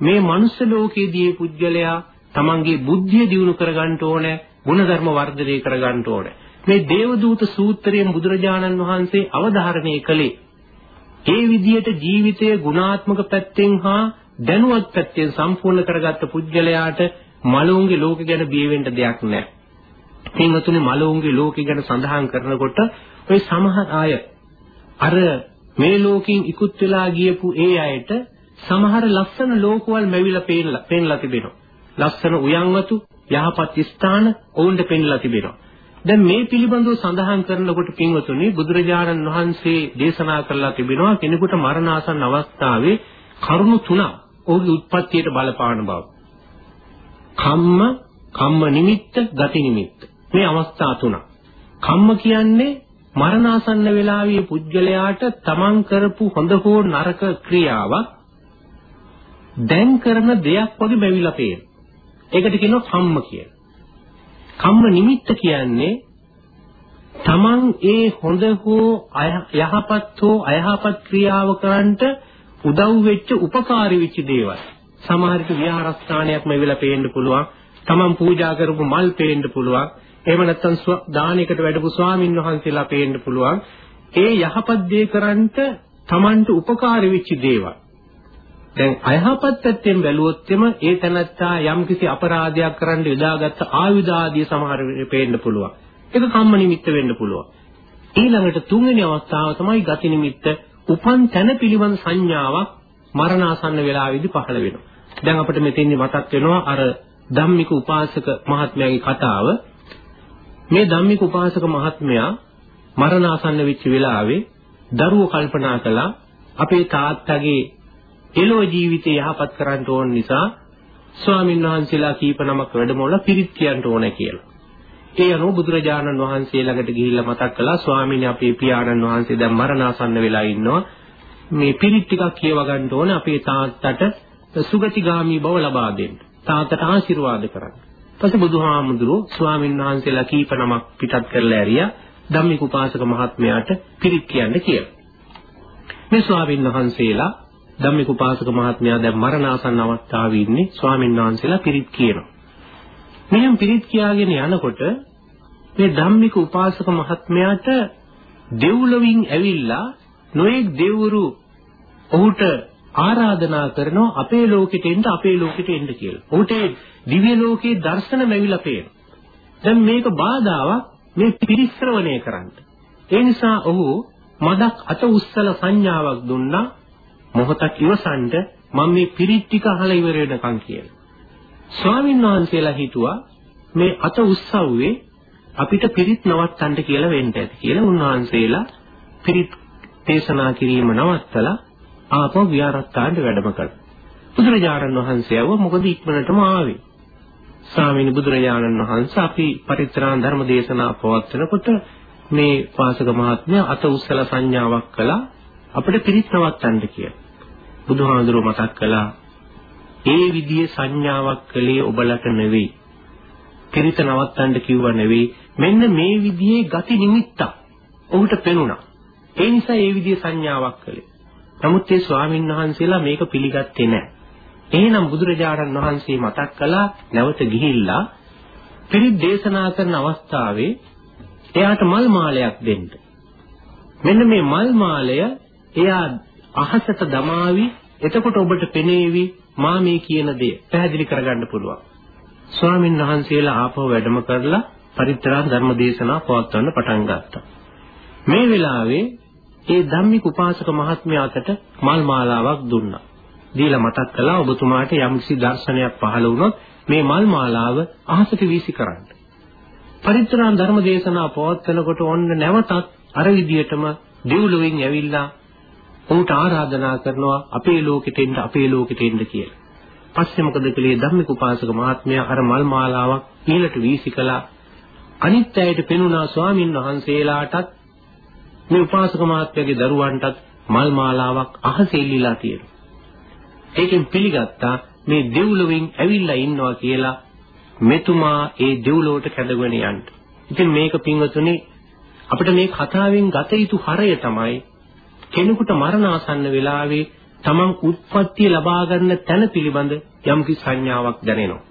මේ මනුස්ස ලෝකයේදී පුද්ගලයා තමන්ගේ බුද්ධිය දියුණු කරගන්න ඕනේ, ගුණධර්ම වර්ධනය කරගන්න ඕනේ. මේ දේවදූත සූත්‍රයෙන් බුදුරජාණන් වහන්සේ අවධාරණය කළේ ඒ විදිහට ජීවිතය ගුණාත්මක පැත්තෙන් හා දැනුවත් පැත්තෙන් සම්පූර්ණ කරගත්ත පුද්ගලයාට මලවුන්ගේ ලෝක ගැන බිය වෙන්න දෙයක් නැහැ. පින්වතුනි මලවුන්ගේ ලෝකෙ ගැන සඳහන් කරනකොට ওই සමහර අය අර මේ ලෝකෙන් ඉක්ුත් වෙලා ගියපු ඒ අයට සමහර ලස්සන ලෝකවල මෙවිලා පේනලා පේනලා තිබෙනවා. ලස්සන උයන්වතු යහපත් ස්ථාන ඔවුන්ට පෙන්ලා තිබෙනවා. දැන් මේ පිළිබඳව සඳහන් කරනකොට පින්වතුනි බුදුරජාණන් වහන්සේ දේශනා කළා තිබෙනවා කෙනෙකුට මරණාසන්න අවස්ථාවේ කරුණු තුනක් ඔහුගේ උත්පත්තියට බලපාන බව. කම්ම, කම්ම නිමිත්ත, ගති නිමිත්ත. මේ අවස්ථා තුනක්. කම්ම කියන්නේ මරණාසන්න වෙලාවේ පුද්ගලයාට තමන් කරපු හොඳ හෝ නරක ක්‍රියාවක් දැන් කරන දෙයක් වගේ බැවිලා පේන. ඒකට කියනවා කම්ම කියලා. කම්ම නිමිත්ත කියන්නේ තමන් ඒ හොඳ හෝ යහපත් හෝ අයහපත් ක්‍රියාව කරන්නට උදව් වෙච්ච උපකාරී වෙච්ච දේවල්. සමහර විට විහාරස්ථානයක් මෙවිලා පේන්න පුළුවන්. තමන් පූජා කරපු මල් පේන්න පුළුවන්. එහෙම නැත්නම් දානයකට වැඩපු ස්වාමින් වහන්සේලා පේන්න පුළුවන්. ඒ යහපත් දේ කරන්නට තමන්ට උපකාරී වෙච්ච දේවල්. දැන් අයහපත් පැත්තෙන් බැලුවොත් එම ඒ තැනත්තා යම්කිසි අපරාධයක් කරන්න යොදාගත්ත ආයුධ ආදිය සමහර වෙලේ පේන්න පුළුවන්. ඒක කම්ම නිමිත්ත වෙන්න පුළුවන්. ඊළඟට තුන්වෙනි අවස්ථාව තමයි ගති නිමිත්ත. උපන් තැන පිළිබඳ සංඥාවක් මරණාසන්න වෙලාවේදී පහළ වෙනවා. දැන් අපිට මෙතෙන්දි මතක් වෙනවා අර ධම්මික උපාසක මහත්මයාගේ කතාව. මේ ධම්මික උපාසක මහත්මයා මරණාසන්න වෙච්ච වෙලාවේ දරුවෝ කල්පනා කළා අපේ තාත්තගේ එළෝ ජීවිතේ යහපත් කරන්න ඕන නිසා ස්වාමීන් වහන්සේලා කීප නමක් වැඩමවලා පිරිත් කියන්න ඕන කියලා. ඒ අනුව බුදුරජාණන් වහන්සේ ළඟට ගිහිල්ලා මතක් කළා ස්වාමීනි අපේ පියාණන් වහන්සේ දැන් මරණාසන්න වෙලා ඉන්නවා. මේ පිරිත් ටිකක් කියව ගන්න ඕන අපේ තාත්තට සුගතිගාමි බව ලබා දෙන්න. තාත්තට ආශිර්වාද කරන්න. ඊපස්සේ බුදුහාමුදුරුවෝ ස්වාමීන් වහන්සේලා කීප නමක් පිටත් කරලා ඇරියා ධම්මික උපාසක මහත්මයාට පිරිත් කියන්න කියලා. මේ ස්වාමීන් වහන්සේලා ධම්මික උපාසක මහත්මයා දැන් මරණාසන්න අවස්ථාවේ ඉන්නේ ස්වාමීන් වහන්සේලා පිරිත් කියනවා. මෙහෙම පිරිත් කියාගෙන යනකොට මේ ධම්මික උපාසක මහත්මයාට දෙව්ලොවින් ඇවිල්ලා නොඑක් දෙව්වරු ඔහුට ආරාධනා කරනවා අපේ ලෝකෙට එන්න අපේ ලෝකෙට එන්න කියලා. ඔහුට දිව්‍ය ලෝකයේ දර්ශන ලැබිලා පේනවා. දැන් මේක බාධාවක් මේ පිරිශ්‍රවණය කරන්න. ඒ නිසා ඔහු මදක් අත උස්සල සංඥාවක් දුන්නා මොහොතක් ඉවසන්න මම මේ පිරිත් ටික අහලා ඉවර වෙනකන් කියලා. ස්වාමීන් වහන්සේලා හිතුවා මේ අත උස්සව්වේ අපිට පිරිත් නවත්තන්න කියලා වෙන්න ඇති කියලා උන්වහන්සේලා පිරිත් දේශනා කිරීම නවත්තලා ආපහු විහාරස්ථානට වැඩම කළා. බුදුරජාණන් වහන්සේව මොකද ඉක්මනටම ආවේ. ස්වාමීන් බුදුරජාණන් වහන්සේ අපි පරිත්‍රාණ ධර්ම දේශනා පවත්වනකොට මේ වාසක මහත්මයා අත උස්සලා සංඥාවක් කළා අපිට පිරිත් නවත්තන්න කියලා. බුදුහාඳුරෝ මතක් කළා ඒ විදිහේ සංඥාවක් කළේ ඔබලට නෙවෙයි. පිරිත නවත්තන්න කිව්ව නෙවෙයි. මෙන්න මේ විදිහේ ගති නිමිත්තක් ඔහුට පෙනුණා. ඒ නිසා ඒ විදිහේ සංඥාවක් කළේ. නමුත් ඒ ස්වාමීන් වහන්සේලා මේක පිළිගත්තේ නැහැ. එහෙනම් බුදුරජාණන් වහන්සේ මතක් කළා නැවත ගිහිල්ලා පිරිත් දේශනා කරන අවස්ථාවේ එයාට මල් මාලයක් දෙන්න. මෙන්න මේ මල් මාලය එයා අහසට දමාවි එතකොට ඔබට පෙනේවි මා මේ කියන දේ පැහැදිලි කරගන්න පුළුවන්. ස්වාමීන් වහන්සේලා ආපහු වැඩම කරලා පරිත්‍රාණ ධර්ම දේශනා පවත්වන්න පටන් ගත්තා. මේ වෙලාවේ ඒ ධම්මික උපාසක මහත්මයාට මල් මාලාවක් දුන්නා. දීලා මතක් කළා ඔබතුමාට යම්කිසි දර්ශනයක් පහළ වුණොත් මේ මල් මාලාව අහසට වීසි කරන්න. පරිත්‍රාණ ධර්ම දේශනා පවත්වනකොට ඔන්න නැවතත් අර විදියටම දෙව්ලොවින් ඇවිල්ලා ඔහුට ආරාධනා කරනවා අපේ ලෝකෙට එන්න අපේ ලෝකෙට එන්න කියලා. පස්සේ මොකද කළේ ධම්මික උපාසක මහත්මයා අර මල් මාලාවක් ඊළට වීසි කළා. අනිත් අයට පෙනුණා ස්වාමින් වහන්සේලාටත් මේ උපාසක මහත්මයාගේ දරුවන්ටත් මල් මාලාවක් අහසේ ඉල්ලලා තියෙනවා. ඒකෙන් පිළිගත්තා මේ දෙව්ලොවින් ඇවිල්ලා ඉන්නවා කියලා මෙතුමා ඒ දෙව්ලොවට කැඳගෙන යන්න. ඉතින් මේක පින්වතුනි අපිට මේ කතාවෙන් ගත යුතු හරය තමයි කෙනෙකුට මරණ ආසන්න වෙලාවේ තමන් උත්පත්ති ලබා ගන්න තැන පිළිබඳ යම්කිසි සංඥාවක් දැනෙනවා.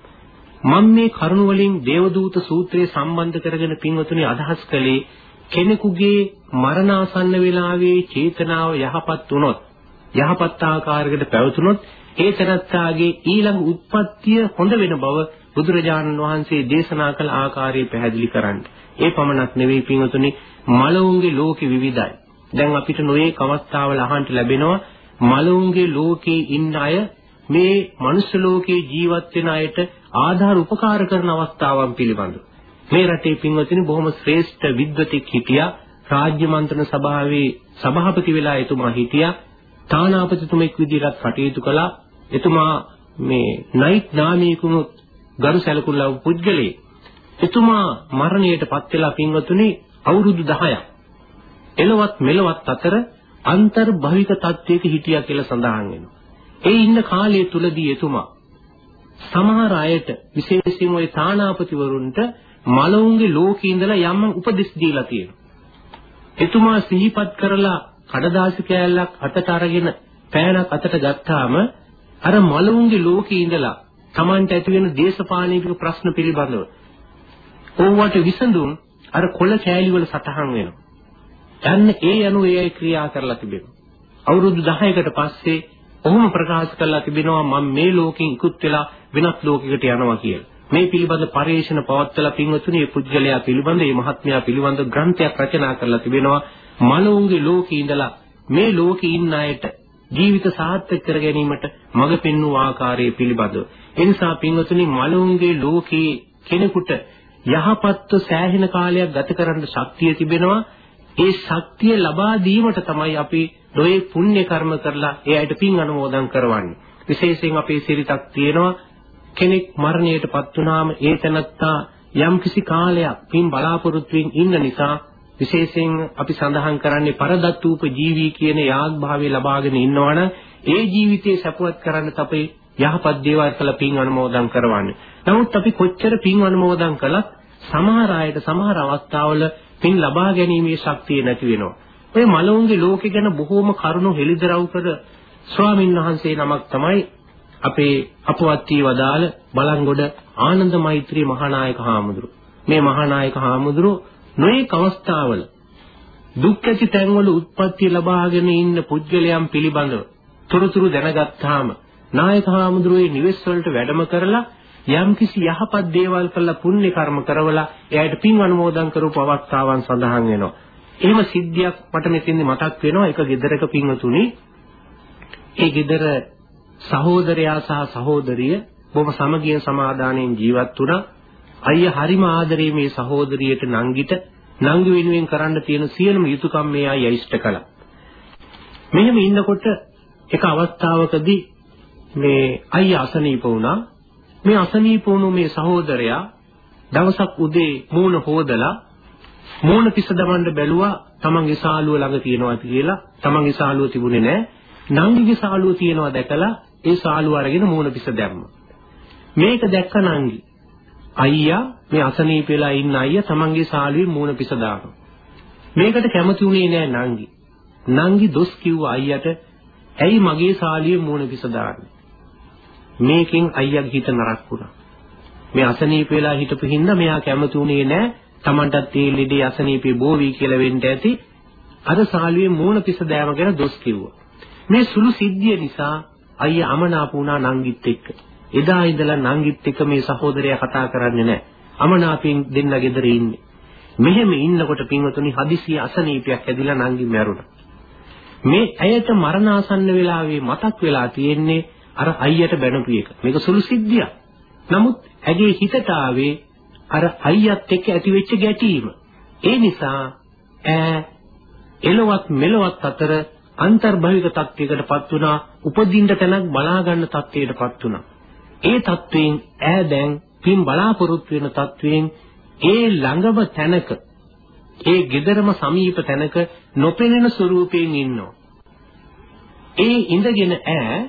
මම මේ කරුණ වලින් දේවදූත සූත්‍රයේ සම්බන්ධ කරගෙන පින්වතුනි අදහස් කළේ කෙනෙකුගේ මරණාසන්න වෙලාවේ චේතනාව යහපත් වුණොත් යහපත් ආකාරයකට පැවතුනොත් ඒ තනත්තාගේ ඊළඟ උත්පත්තිය හොඳ වෙන බව බුදුරජාණන් වහන්සේ දේශනා කළ ආකාරය පැහැදිලි කරන්න. ඒ පමණක් නෙවෙයි පින්වතුනි මලවුන්ගේ ලෝකෙ විවිධයි. දැන් අපිට නොයේ අවස්ථාවල අහන්න ලැබෙනවා මලවුන්ගේ ලෝකේ ඉන්න අය මේ මනුෂ්‍ය ලෝකේ ජීවත් වෙන අයට ආධාර උපකාර කරන අවස්ථාවන් පිළිබඳව. මේ රටේ පින්වතුනි බොහොම ශ්‍රේෂ්ඨ විද්වතෙක් හිටියා. රාජ්‍ය මන්ත්‍රණ සභාවේ සභාපති වෙලා එතුමා හිටියා. තානාපතිතුමෙක් විදිහට කටයුතු කළා. එතුමා මේ නයිට් නාමීකුණුත් ගරු සැලකුල්ලා පුද්ගලයෙක්. එතුමා මරණයට පත් වෙලා පින්වතුනි අවුරුදු 10ක්. එලවත් මෙලවත් අතර අන්තර්භවික තත්වයක හිටියා කියලා සඳහන් වෙනවා. ඒ ඉන්න කාලය තුලදී එතුමා සමහර අයට විශේෂයෙන් ওই තානාපතිවරුන්ට මලවුන්ගේ ලෝකේ ඉඳලා යම් උපදෙස් දීලා තියෙනවා. එතුමා සිහිපත් කරලා කඩදාසි කෑල්ලක් අතට අරගෙන පෑනක් අතට ගත්තාම අර මලවුන්ගේ ලෝකේ ඉඳලා Tamanට ඇති වෙන දේශපාලනික ප්‍රශ්න පිළිබඳව ඕවට විසඳුම් අර කොළ කෑලි වල සටහන් වෙනවා. යන්න ඒ අනුව ඒ ක්‍රියා කරලා තිබෙනවා. අවුරුදු 10කට පස්සේ ඔහුම ප්‍රකාශ කරලා තිබෙනවා මම මේ ලෝකෙන් ඉක්ුත් වෙලා වෙනත් ලෝකයකට යනවා කියලා. මේ පිළිබඳ පරිශන පවත්වලා පින්වතුනි මේ පුද්ගලයා පිළිබඳ මේ මහත්මයා පිළිබඳ ග්‍රන්ථයක් රචනා කරලා තිබෙනවා. මනෝන්ගේ ලෝකේ ඉඳලා මේ ලෝකේ ඉන්න අයට ජීවිත සාර්ථක කර ගැනීමට මඟ පෙන්වූ ආකාරය පිළිබඳව. එනිසා පින්වතුනි මනෝන්ගේ ලෝකේ කෙනෙකුට යහපත්ව සෑහෙන කාලයක් ගත කරන්න ශක්තිය තිබෙනවා. ඒ ශක්තිය ලබා දීමට තමයි අපි නොයේ පුණ්‍ය කර්ම කරලා ඒ අයට පින් අනුමෝදන් කරවන්නේ. විශේෂයෙන් අපේ සිරිතක් තියෙනවා කෙනෙක් මරණයටපත් වුනාම ඒ තැනත්තා යම්කිසි කාලයක් පින් බලාපොරොත්තුෙන් ඉන්න නිසා විශේෂයෙන් අපි සඳහන් කරන්නේ පරදත්තූප ජීවී කියන යාග් භාවය ලබාගෙන ඉන්නවනම් ඒ ජීවිතේ සපුවත් කරන්න අපේ යහපත් දේවල් කළ පින් අනුමෝදන් කරවන්නේ. නමුත් අපි කොච්චර පින් අනුමෝදන් කළත් සමහර අයට සමහර අවස්ථාවල පින් ලබා ගැනීමේ ශක්තිය නැති වෙනවා. ඔය මලවුන්ගේ ලෝකෙ ගැන බොහෝම කරුණු හෙළිදරව් කර ස්වාමින් වහන්සේ නමක් තමයි අපේ අපවත් වී වදාළ බලංගොඩ ආනන්ද මෛත්‍රී මහානායක හාමුදුරුවෝ. මේ මහානායක හාමුදුරුවෝ නොඑක අවස්ථාවල දුක් ඇති තැන්වල උත්පත්ති ලබාගෙන ඉන්න පුද්ගලයන් පිළිබඳව තොරතුරු දැනගත්තාම නායක හාමුදුරුවෝ නිවෙස් වලට වැඩම කරලා යම්කිසි යහපත් දේවල් කළා පුණ්‍ය කර්ම කරවලා එයාට පින් අනුමෝදන් කරපු අවස්ථාවන් සඳහන් වෙනවා. එහෙම සිද්ධියක් මට මෙතෙන්දි මතක් වෙනවා එක ගෙදරක පින්වතුනි. ඒ ගෙදර සහෝදරයා සහ සහෝදරිය බොහොම සමගියෙන් සමාදානයෙන් ජීවත් වුණා. අයියා හරිම ආදරේ මේ සහෝදරියට නංගිට නංගි වෙනුවෙන් කරන්න තියෙන සියලුම යුතුයකම් මේ අයියා ඉෂ්ට කළා. මෙහෙම ඉන්නකොට එක අවස්ථාවකදී මේ අයියා අසනීප වුණා. මේ අසනීප වුණු මේ සහෝදරයා දවසක් උදේ මූණ හොදලා මූණ පිස දමන්න බැලුවා තමන්ගේ සාලුව ළඟ තියෙනවාද කියලා. තමන්ගේ සාලුව තිබුණේ නැහැ. නංගිගේ සාලුව තියෙනවා දැකලා ඒ සාලුව අරගෙන මූණ පිස දැම්මා. මේක දැක්ක නංගි අයියා මේ අසනීප වෙලා ඉන්න අයියා තමන්ගේ සාලුවේ මූණ පිස දානවා. මේකට කැමති උනේ නෑ නංගි. නංගි දොස් කිව්ව අයියට ඇයි මගේ සාලියේ මූණ පිස දාන්නේ? මේකෙන් අයියාගේ හිත නරක් වුණා. මේ අසනීප වෙලා හිටපු හින්දා මෙයා කැමති උනේ නෑ Tamanටත් ඒ ලෙඩේ අසනීපේ බෝවි කියලා වෙන්න ඇති. අර සාලියේ මූණ පිස දෑම ගැන දොස් කිව්වා. මේ සුළු සිද්ධිය නිසා අයියා අමනාප වුණා නංගිත් එක්ක. එදා ඉඳලා නංගිත් එක්ක මේ සහෝදරයා කතා කරන්නේ නැහැ. අමනාපෙන් දෙන්න ගෙදර ඉන්නේ. මෙහෙම ඉන්නකොට පින්වතුනි හදිසිය අසනීපයක් ඇදිලා නංගි මැරුණා. මේ ඇයට මරණාසන්න වෙලාවේ මතක් වෙලා තියෙන්නේ අර අයියට බැනපු එක. මේක සුළු සිද්ධියක්. නමුත් ඇගේ හිතට ආවේ අර අයියත් එක්ක ඇතිවෙච්ච ගැටීම. ඒ නිසා ඈ එලවත් මෙලවත් අතර අන්තර්භවික තත්යකටපත් වුණා උපදින්න තැනක් බලා ගන්න තත්යකටපත් වුණා. ඒ තත්වයෙන් ඈ දැන් පින් බලාපොරොත්තු වෙන තත්වයෙන් ඒ ළඟම තැනක ඒ gederama සමීප තැනක නොපෙනෙන ස්වරූපයෙන් ඉන්නවා. ඒ ඉඳගෙන ඈ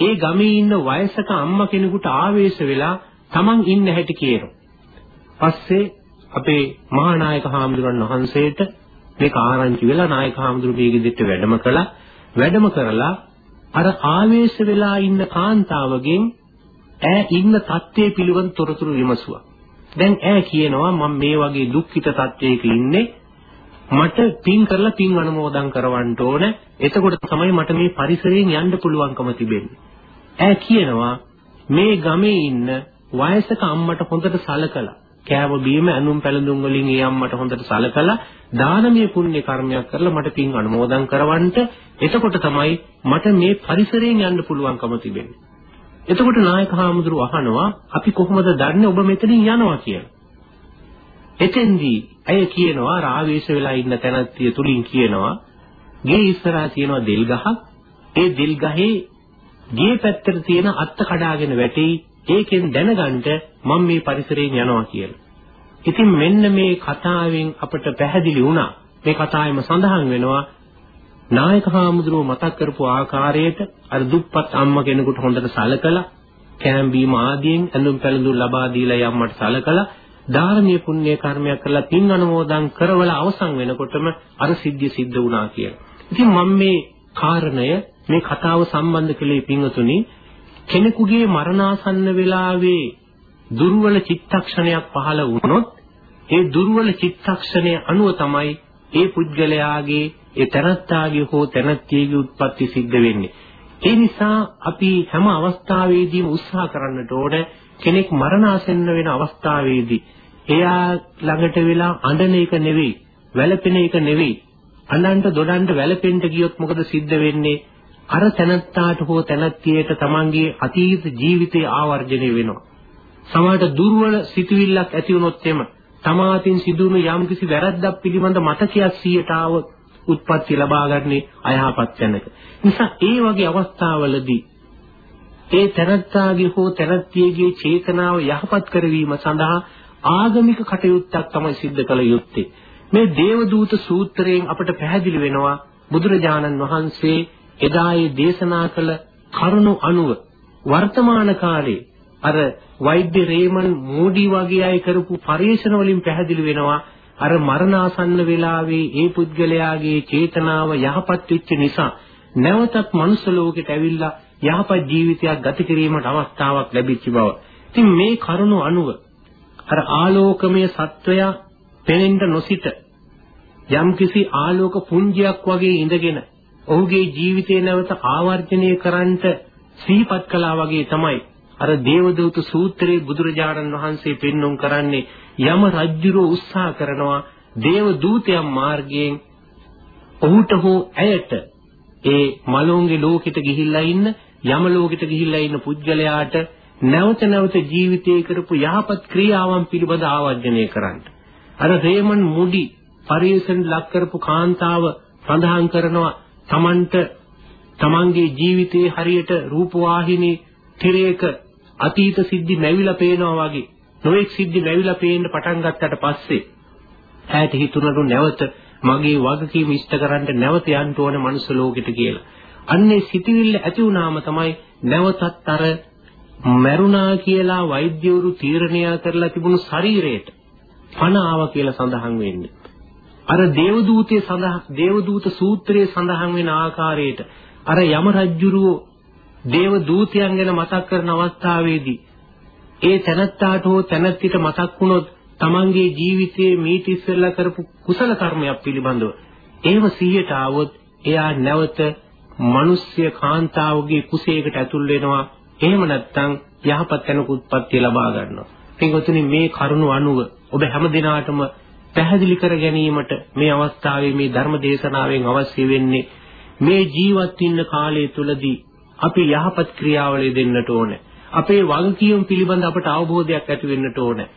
ඒ ගමේ ඉන්න වයසක අම්මා කෙනෙකුට ආවේශ වෙලා Taman ඉන්න හැටි කියනවා. පස්සේ අපේ මහානායක හාමුදුරන් වහන්සේට මේක ආරංචි වෙලා නායක හාමුදුරු මේ ගෙදරට වැඩම කළා. වැඩම කරලා අර ආවේශ වෙලා ඉන්න කාන්තාවගෙන් ඈ ඉන්න தත්ත්වයේ පිළිබඳ තොරතුරු විමසුවා. දැන් ඈ කියනවා මම මේ වගේ දුක්ඛිත තත්ත්වයක ඉන්නේ මට පින් කරලා පින් අනුමෝදන් කරවන්න ඕන. එතකොට තමයි මට මේ පරිසරයෙන් යන්න පුළුවන්කම තිබෙන්නේ. ඈ කියනවා මේ ගමේ ඉන්න වයසක අම්මට හොඳට සලකලා කෑම බීම ඇඳුම් පැළඳුම් වලින් ඒ අම්මට හොඳට සලකලා දානමය පුණ්‍ය කර්මයක් කරලා මට පින් අනුමෝදන් කරවන්න එතකොට තමයි මට මේ පරිසරයෙන් යන්න පුළුවන්කම තිබෙන්නේ. එතකොට නායක හාමුදුරුව අහනවා අපි කොහොමද දන්නේ ඔබ මෙතනින් යනවා කියලා. එතෙන්දී ඇය කියනවා රාවේශ වෙලා ඉන්න තැනත්තිය තුලින් කියනවා ගේ ඉස්සරහා තියෙනවා දෙල් ගහක්. ඒ දෙල් ගහේ ගේ පැත්තට තියෙන අත්ත කඩාගෙන වැටෙයි. ඒකෙන් දැනගන්න මම මේ පරිසරයෙන් යනවා කියලා. ඉතින් මෙන්න මේ කතාවෙන් අපට පැහැදිලි වුණා. මේ කතාවෙම සඳහන් වෙනවා නායක හාමුදුරුව මතක් කරපු ආකාරයට අර දුප්පත් අම්මා කෙනෙකුට හොඳට සලකලා කෑම බීම ආදියෙන් ඇඳුම් පැළඳුම් ලබා දීලා යම්මට සලකලා ධාර්මීය පුණ්‍ය කර්මයක් කරලා පින් අනුමෝදන් කරවලා අවසන් වෙනකොටම අර සිද්ධිය සිද්ධ වුණා කියලා. ඉතින් මම මේ කාරණය මේ කතාව සම්බන්ධ කළේ පින්වතුනි කෙනෙකුගේ මරණාසන්න වෙලාවේ දුර්වල චිත්තක්ෂණයක් පහළ වුණොත් ඒ දුර්වල චිත්තක්ෂණය අනුව තමයි ඒ පුද්ගලයාගේ ඒ තනත්තාගේ හෝ තනත්තියගේ උත්පත්ති සිද්ධ වෙන්නේ. ඒ නිසා අපි හැම අවස්ථාවෙදීම උත්සාහ කරන්නට ඕන කෙනෙක් මරණාසන්න වෙන අවස්ථාවේදී එයා ළඟට වෙලා අඬන එක නෙවෙයි, වැළපෙන එක නෙවෙයි. අඬන්ට දොඩන්ට වැළපෙන්න ගියොත් මොකද සිද්ධ වෙන්නේ? අර තනත්තාට හෝ තනත්තියට තමන්ගේ අතීත ජීවිතේ ආවර්ජනය වෙනවා. සමහරට දුර්වල සිතුවිල්ලක් ඇති වුණොත් එම තමාතින් සිදුවුණු යම්කිසි වැරද්දක් පිළිබඳ මතකයක් සියයට આવොත් උත්පත්ති ලබා ගන්නේ අයහපත් තැනක. නිසා ඒ වගේ අවස්ථාවලදී ඒ තනත්තාගේ හෝ තනත්තියගේ චේතනාව යහපත් කරවීම සඳහා ආගමික කටයුත්තක් තමයි සිද්ධ කළ යුත්තේ. මේ දේවදූත සූත්‍රයෙන් අපට පැහැදිලි වෙනවා බුදුරජාණන් වහන්සේ එදා ඒ දේශනා කළ කරුණු අනුව වර්තමාන කාලේ අර වෛද්‍ය රේමන් මෝඩි වගේ අය කරපු පරීක්ෂණ වලින් පැහැදිලි වෙනවා අර මරණාසන්න වෙලාවේ ඒ පුද්ගලයාගේ චේතනාව යහපත් වෙච්ච නිසා නැවතත් මනුස්ස ලෝකෙට ඇවිල්ලා යහපත් ජීවිතයක් ගත කිරීමට අවස්ථාවක් ලැබිච්ච බව. ඉතින් මේ කරුණු අනුව අර ආලෝකමය සත්වයා පෙනෙන්න නොසිට යම්කිසි ආලෝක පුංජයක් වගේ ඉඳගෙන ඔහුගේ ජීවිතේ නැවත ආවර්ජනය කරන්නට සිහිපත් කළා වගේ තමයි අර දේවදූත සූත්‍රයේ බුදුරජාණන් වහන්සේ පෙන්눔 කරන්නේ යම රජ්ජුරෝ උත්සාහ කරනවා දේව දූතයන් මාර්ගයෙන් ඔහුට හෝ ඇයට ඒ මලෝන්ගේ ලෝකෙට ගිහිල්ලා ඉන්න යම ලෝකෙට ගිහිල්ලා ඉන්න පුද්ගලයාට නැවත නැවත ජීවිතේ කරපු යහපත් ක්‍රියාවන් පිළිබඳ ආවර්ජනය කරන්න. අර රේමන් මුඩි පරිේෂණ ලක් කරපු කාන්තාව සඳහන් කරනවා Tamanට Tamanගේ ජීවිතේ හරියට රූපවාහිනී තිරයක අතීත සිද්ධි නැවිලා පේනවා වගේ නොඑක් සිද්ධි නැවිලා පේන්න පටන් ගත්තට පස්සේ ඈට හිතුණලු නැවත මගේ වගකීම ඉෂ්ට කරන්න නැවත යන්න ඕන මනුස්ස ලෝකෙට කියලා. අන්නේ සිටිවිල්ල ඇති වුණාම තමයි නැවතත් අර මරුණා කියලා වෛද්‍යවරු තීරණය කරලා තිබුණු ශරීරයට පණ ආවා කියලා සඳහන් වෙන්නේ. අර දේවදූතයේ සඳහන් දේවදූත සූත්‍රයේ සඳහන් වෙන ආකාරයට අර යම රජුරෝ දේවදූතයන් ගැන මතක් කරන අවස්ථාවේදී ඒ තැනත්තාට හෝ තැනැත්තිට මතක් වුණොත් තමන්ගේ ජීවිතයේ මීට ඉස්සෙල්ලා කරපු කුසල කර්මයක් පිළිබඳව එහෙම සිහියට ආවොත් එයා නැවත මිනිස්ය කාන්තාවගේ කුසයකට ඇතුල් වෙනවා. එහෙම නැත්නම් යහපත් තැනක ලබා ගන්නවා. පින්වතුනි මේ කරුණ අනුව ඔබ හැම දිනාටම පැහැදිලි කර ගැනීමට මේ අවස්ථාවේ මේ ධර්ම දේශනාවෙන් අවශ්‍ය වෙන්නේ මේ ජීවත් ඉන්න කාලය තුලදී අපි යහපත් ක්‍රියාවලිය දෙන්නට ඕනේ. අපේ වගකීම් පිළිබඳ අපට අවබෝධයක් ඇති වෙන්නට ඕනේ.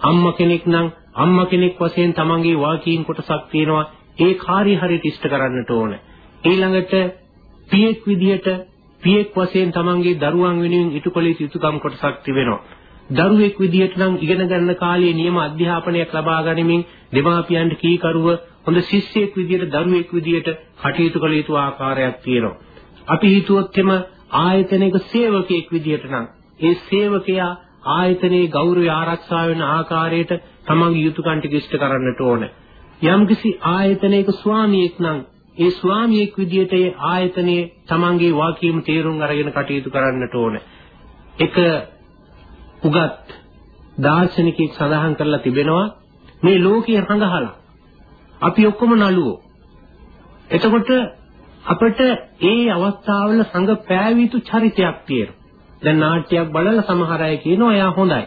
අම්මා කෙනෙක් නම් අම්මා කෙනෙක් වශයෙන් තමන්ගේ වගකීම් කොටසක් තියෙනවා. ඒ කාර්ය හරියට ඉෂ්ට කරන්නට ඕනේ. ඊළඟට පියෙක් විදිහට පියෙක් වශයෙන් තමන්ගේ දරුවන් වෙනුවෙන් ඉටු කළ යුතුකම් කොටසක් තිබෙනවා. දරුවෙක් විදිහට නම් ඉගෙන ගන්න කාලයේ නියම අධ්‍යාපනයක් ලබා ගනිමින් දෙමාපියන්ට කීකරුව හොඳ ශිෂ්‍යයෙක් විදිහට දරුවෙක් විදිහට කටයුතු කළ යුතු ආකාරයක් තියෙනවා. අපි හිතුවොත් එම ආයතනයක සේවකයෙක් විදිහට නම් ඒ සේවකයා ආයතනයේ ගෞරවය ආරක්ෂා වෙන ආකාරයට තමන්ගේ යුතුයකම් ටික ඉෂ්ට කරන්නට ඕනේ. යම්කිසි ආයතනයක ස්වාමියෙක් නම් ඒ ස්වාමියෙක් විදිහට ඒ ආයතනයේ තමන්ගේ වාක්‍යම තේරුම් අරගෙන කටයුතු කරන්නට ඕනේ. එක උගත් දාර්ශනිකයෙක් සඳහන් කරලා තිබෙනවා මේ ලෝකයේ රඟහලා අපි ඔක්කොම නළුවෝ. එතකොට අපිට ඒ අවස්ථාවල සංග පෑවිතු චරිතයක් තියෙනවා. දැන් නාට්‍යයක් බලලා සමහර අය කියනවා එයා හොඳයි.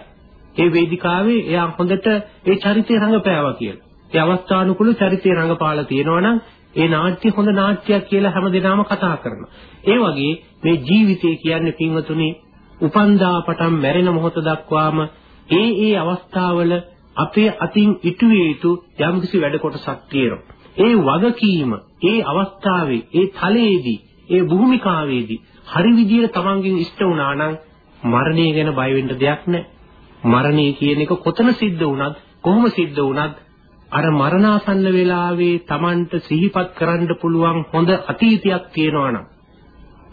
ඒ වේදිකාවේ එයා හොඳට ඒ චරිතය රඟපෑවා කියලා. ඒ අවස්ථානුකූල චරිතය රඟපාලා තියෙනවා නම් ඒ නාට්‍ය හොඳ නාට්‍යයක් කියලා හැමදෙනාම කතා කරනවා. ඒ වගේ මේ ජීවිතය කියන්නේ පින්වතුනි උපන්දා පටන් මැරෙන මොහොත දක්වාම ඒ ඒ අවස්ථාවල අපේ අතින් ඉටුවේ යුතු යම්කිසි වැඩ කොටසක් තියෙනවා. ඒ වගකීම ඒ අවස්ථාවේ ඒ තලයේදී ඒ භූමිකාවේදී හරි විදියට Tamanගෙන් ඉෂ්ට වුණා නම් මරණය ගැන බය වෙන්න දෙයක් නැහැ. මරණය කියන එක කොතන සිද්ධ වුණත් කොහොම සිද්ධ වුණත් අර මරණාසන්න වෙලාවේ Tamanට සිහිපත් කරන්න පුළුවන් හොඳ අතීතයක් තියෙනවා නම්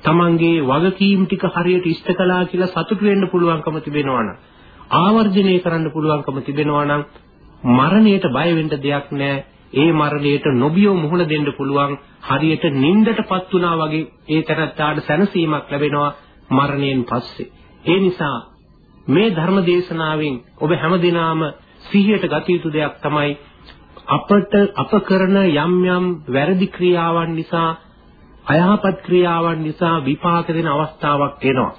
Tamanගේ වගකීම් ටික හරියට ඉෂ්ට කළා කියලා සතුටු වෙන්න පුළුවන්කම තිබෙනවා නම් ආවර්ජනය කරන්න පුළුවන්කම තිබෙනවා නම් මරණයට බය වෙන්න දෙයක් නැහැ. ඒ මරණයට නොබියව මුහුණ දෙන්න පුළුවන් හරියට නින්දටපත් වුණා වගේ ඒ තරත්තාට සැනසීමක් ලැබෙනවා මරණයෙන් පස්සේ. ඒ නිසා මේ ධර්ම දේශනාවෙන් ඔබ හැමදිනාම සිහියට ගත යුතු දෙයක් තමයි අපට අප කරන යම් යම් වැරදි ක්‍රියාවන් නිසා අයහපත් ක්‍රියාවන් නිසා විපාක දෙන අවස්ථාවක් එනවා.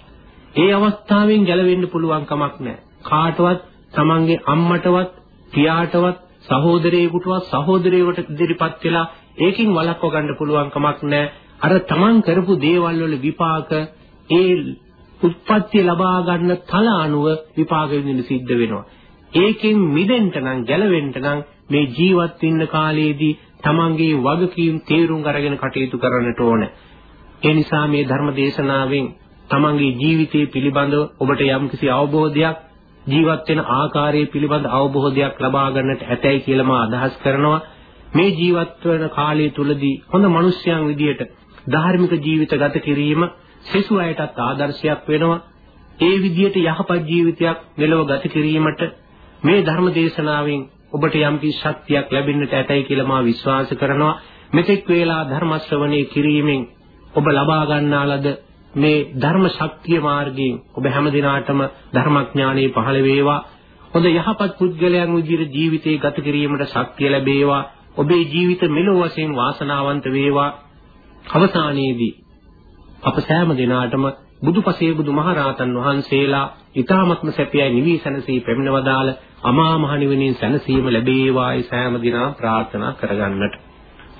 ඒ අවස්ථාවෙන් ගැලවෙන්න පුළුවන් කමක් නැහැ. කාටවත් තමන්ගේ අම්මටවත් පියාටවත් සහෝදරයෙකුටවත් සහෝදරයෙකුට ඉදිරිපත් වෙලා ඒකින් වළක්ව ගන්න පුළුවන් කමක් නැහැ. අර තමන් කරපු දේවල් වල විපාක ඒ උත්පත්ති ලබා ගන්න තල අනුව විපාක විඳින්න සිද්ධ වෙනවා. ඒකෙන් මිදෙන්න නම් ගැලවෙන්න නම් මේ ජීවත් වෙන්න කාලයේදී තමන්ගේ වගකීම් තේරුම් අරගෙන කටයුතු කරන්නට ඕන. ඒ නිසා මේ ධර්ම දේශනාවෙන් තමන්ගේ ජීවිතය පිළිබඳව ඔබට යම්කිසි අවබෝධයක් ජීවත් වෙන ආකාරය පිළිබඳ අවබෝධයක් ලබා ගන්නට ඇතැයි කියලා මා අදහස් කරනවා. මේ ජීවත් වෙන කාලය තුලදී හොඳ මිනිස්යන් විදියට ධාර්මික ජීවිත ගත කිරීම සෙසු අයටත් ආදර්ශයක් වෙනවා. ඒ විදියට යහපත් ජීවිතයක් මෙලොව ගත කිරීමට මේ ධර්ම දේශනාවෙන් ඔබට යම්කිසි ශක්තියක් ලැබෙන්නට ඇතයි කියලා මා විශ්වාස කරනවා. මෙතෙක් වේලා ධර්ම ශ්‍රවණය කිරීමෙන් ඔබ ලබා ගන්නාලද මේ ධර්ම ශක්තිය මාර්ගයෙන් ඔබ හැම දිනාටම ධර්මඥානෙ පහළ වේවා. හොඳ යහපත් පුද්ගලයන් විදිහට ජීවිතේ ගත කිරීමට ශක්තිය ලැබේවා. ඔබේ ජීවිත මෙලොව වශයෙන් වාසනාවන්ත වේවා. අවසානයේදී අප සෑම දිනාටම බුදුපසේ බුදුමහරහතන් වහන්සේලා ඊ타මත්ම සැපයයි නිවී සැනසී පෙම්නවදාල අමා මහ නිවනින් සැනසීම ලැබේවායි සෑම දිනම ප්‍රාර්ථනා කරගන්නට.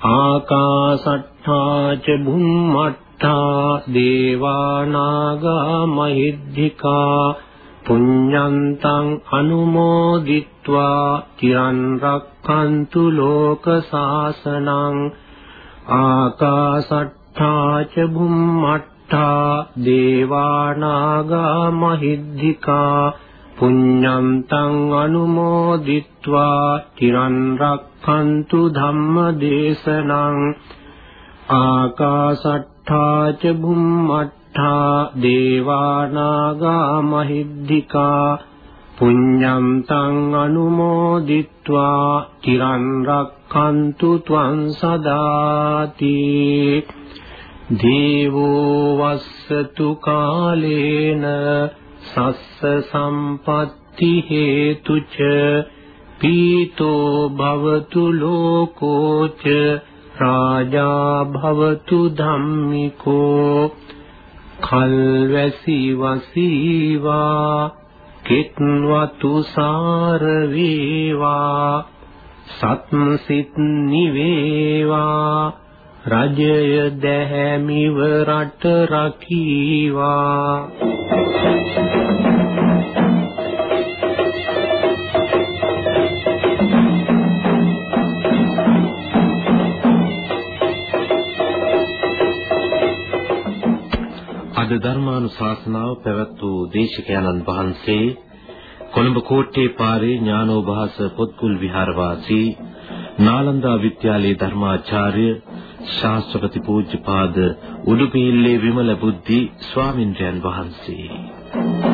ආකාසට්ඨා ච භුම්මට්ඨා දේවා නාග මහිද්దికා පුඤ්ඤන්තං අනුමෝදිත්වා චිරන් රක්칸තු ලෝක සාසනං ආකාසට්ඨා ච භුම්මට්ඨා දේවා නාග මහිද්దికා පුඤ්ඤන්තං අනුමෝදිත්වා තිරන් රක්ඛන්තු ධම්මදේශනං ආකාසට්ඨා ච බුම්මට්ඨා දේවානාගා මහිද්దికා පුඤ්ඤන්තං අනුමෝදිත්වා තිරන් රක්ඛන්තු ත්වං සදාති දේවෝ වස්සතු කාලේන සස්ස සම්පatti හේතුච පීතෝ භවතු ලෝකෝච රාජා භවතු ධම්මිකෝ. කල්වැසි වසීවා කිත්වතු සාර වේවා සත්සිත නිවේවා. රජය දැහැමිව රට රකීවා. අද ධර්මානුශාසනාව පැවැත් වූ දේශකයන්න් වහන්සේ කොළඹ කෝට්ටේ පාරේ ඥානෝභාස පොත්ගුල් විහාරවාසී නාලන්දා විද්‍යාලයේ ධර්මාචාර්ය ශාස්ත්‍රපති පූජ්‍යපාද උඩුපිල්ලේ විමල බුද්ධි ස්වාමින්ද්‍රයන් වහන්සේ.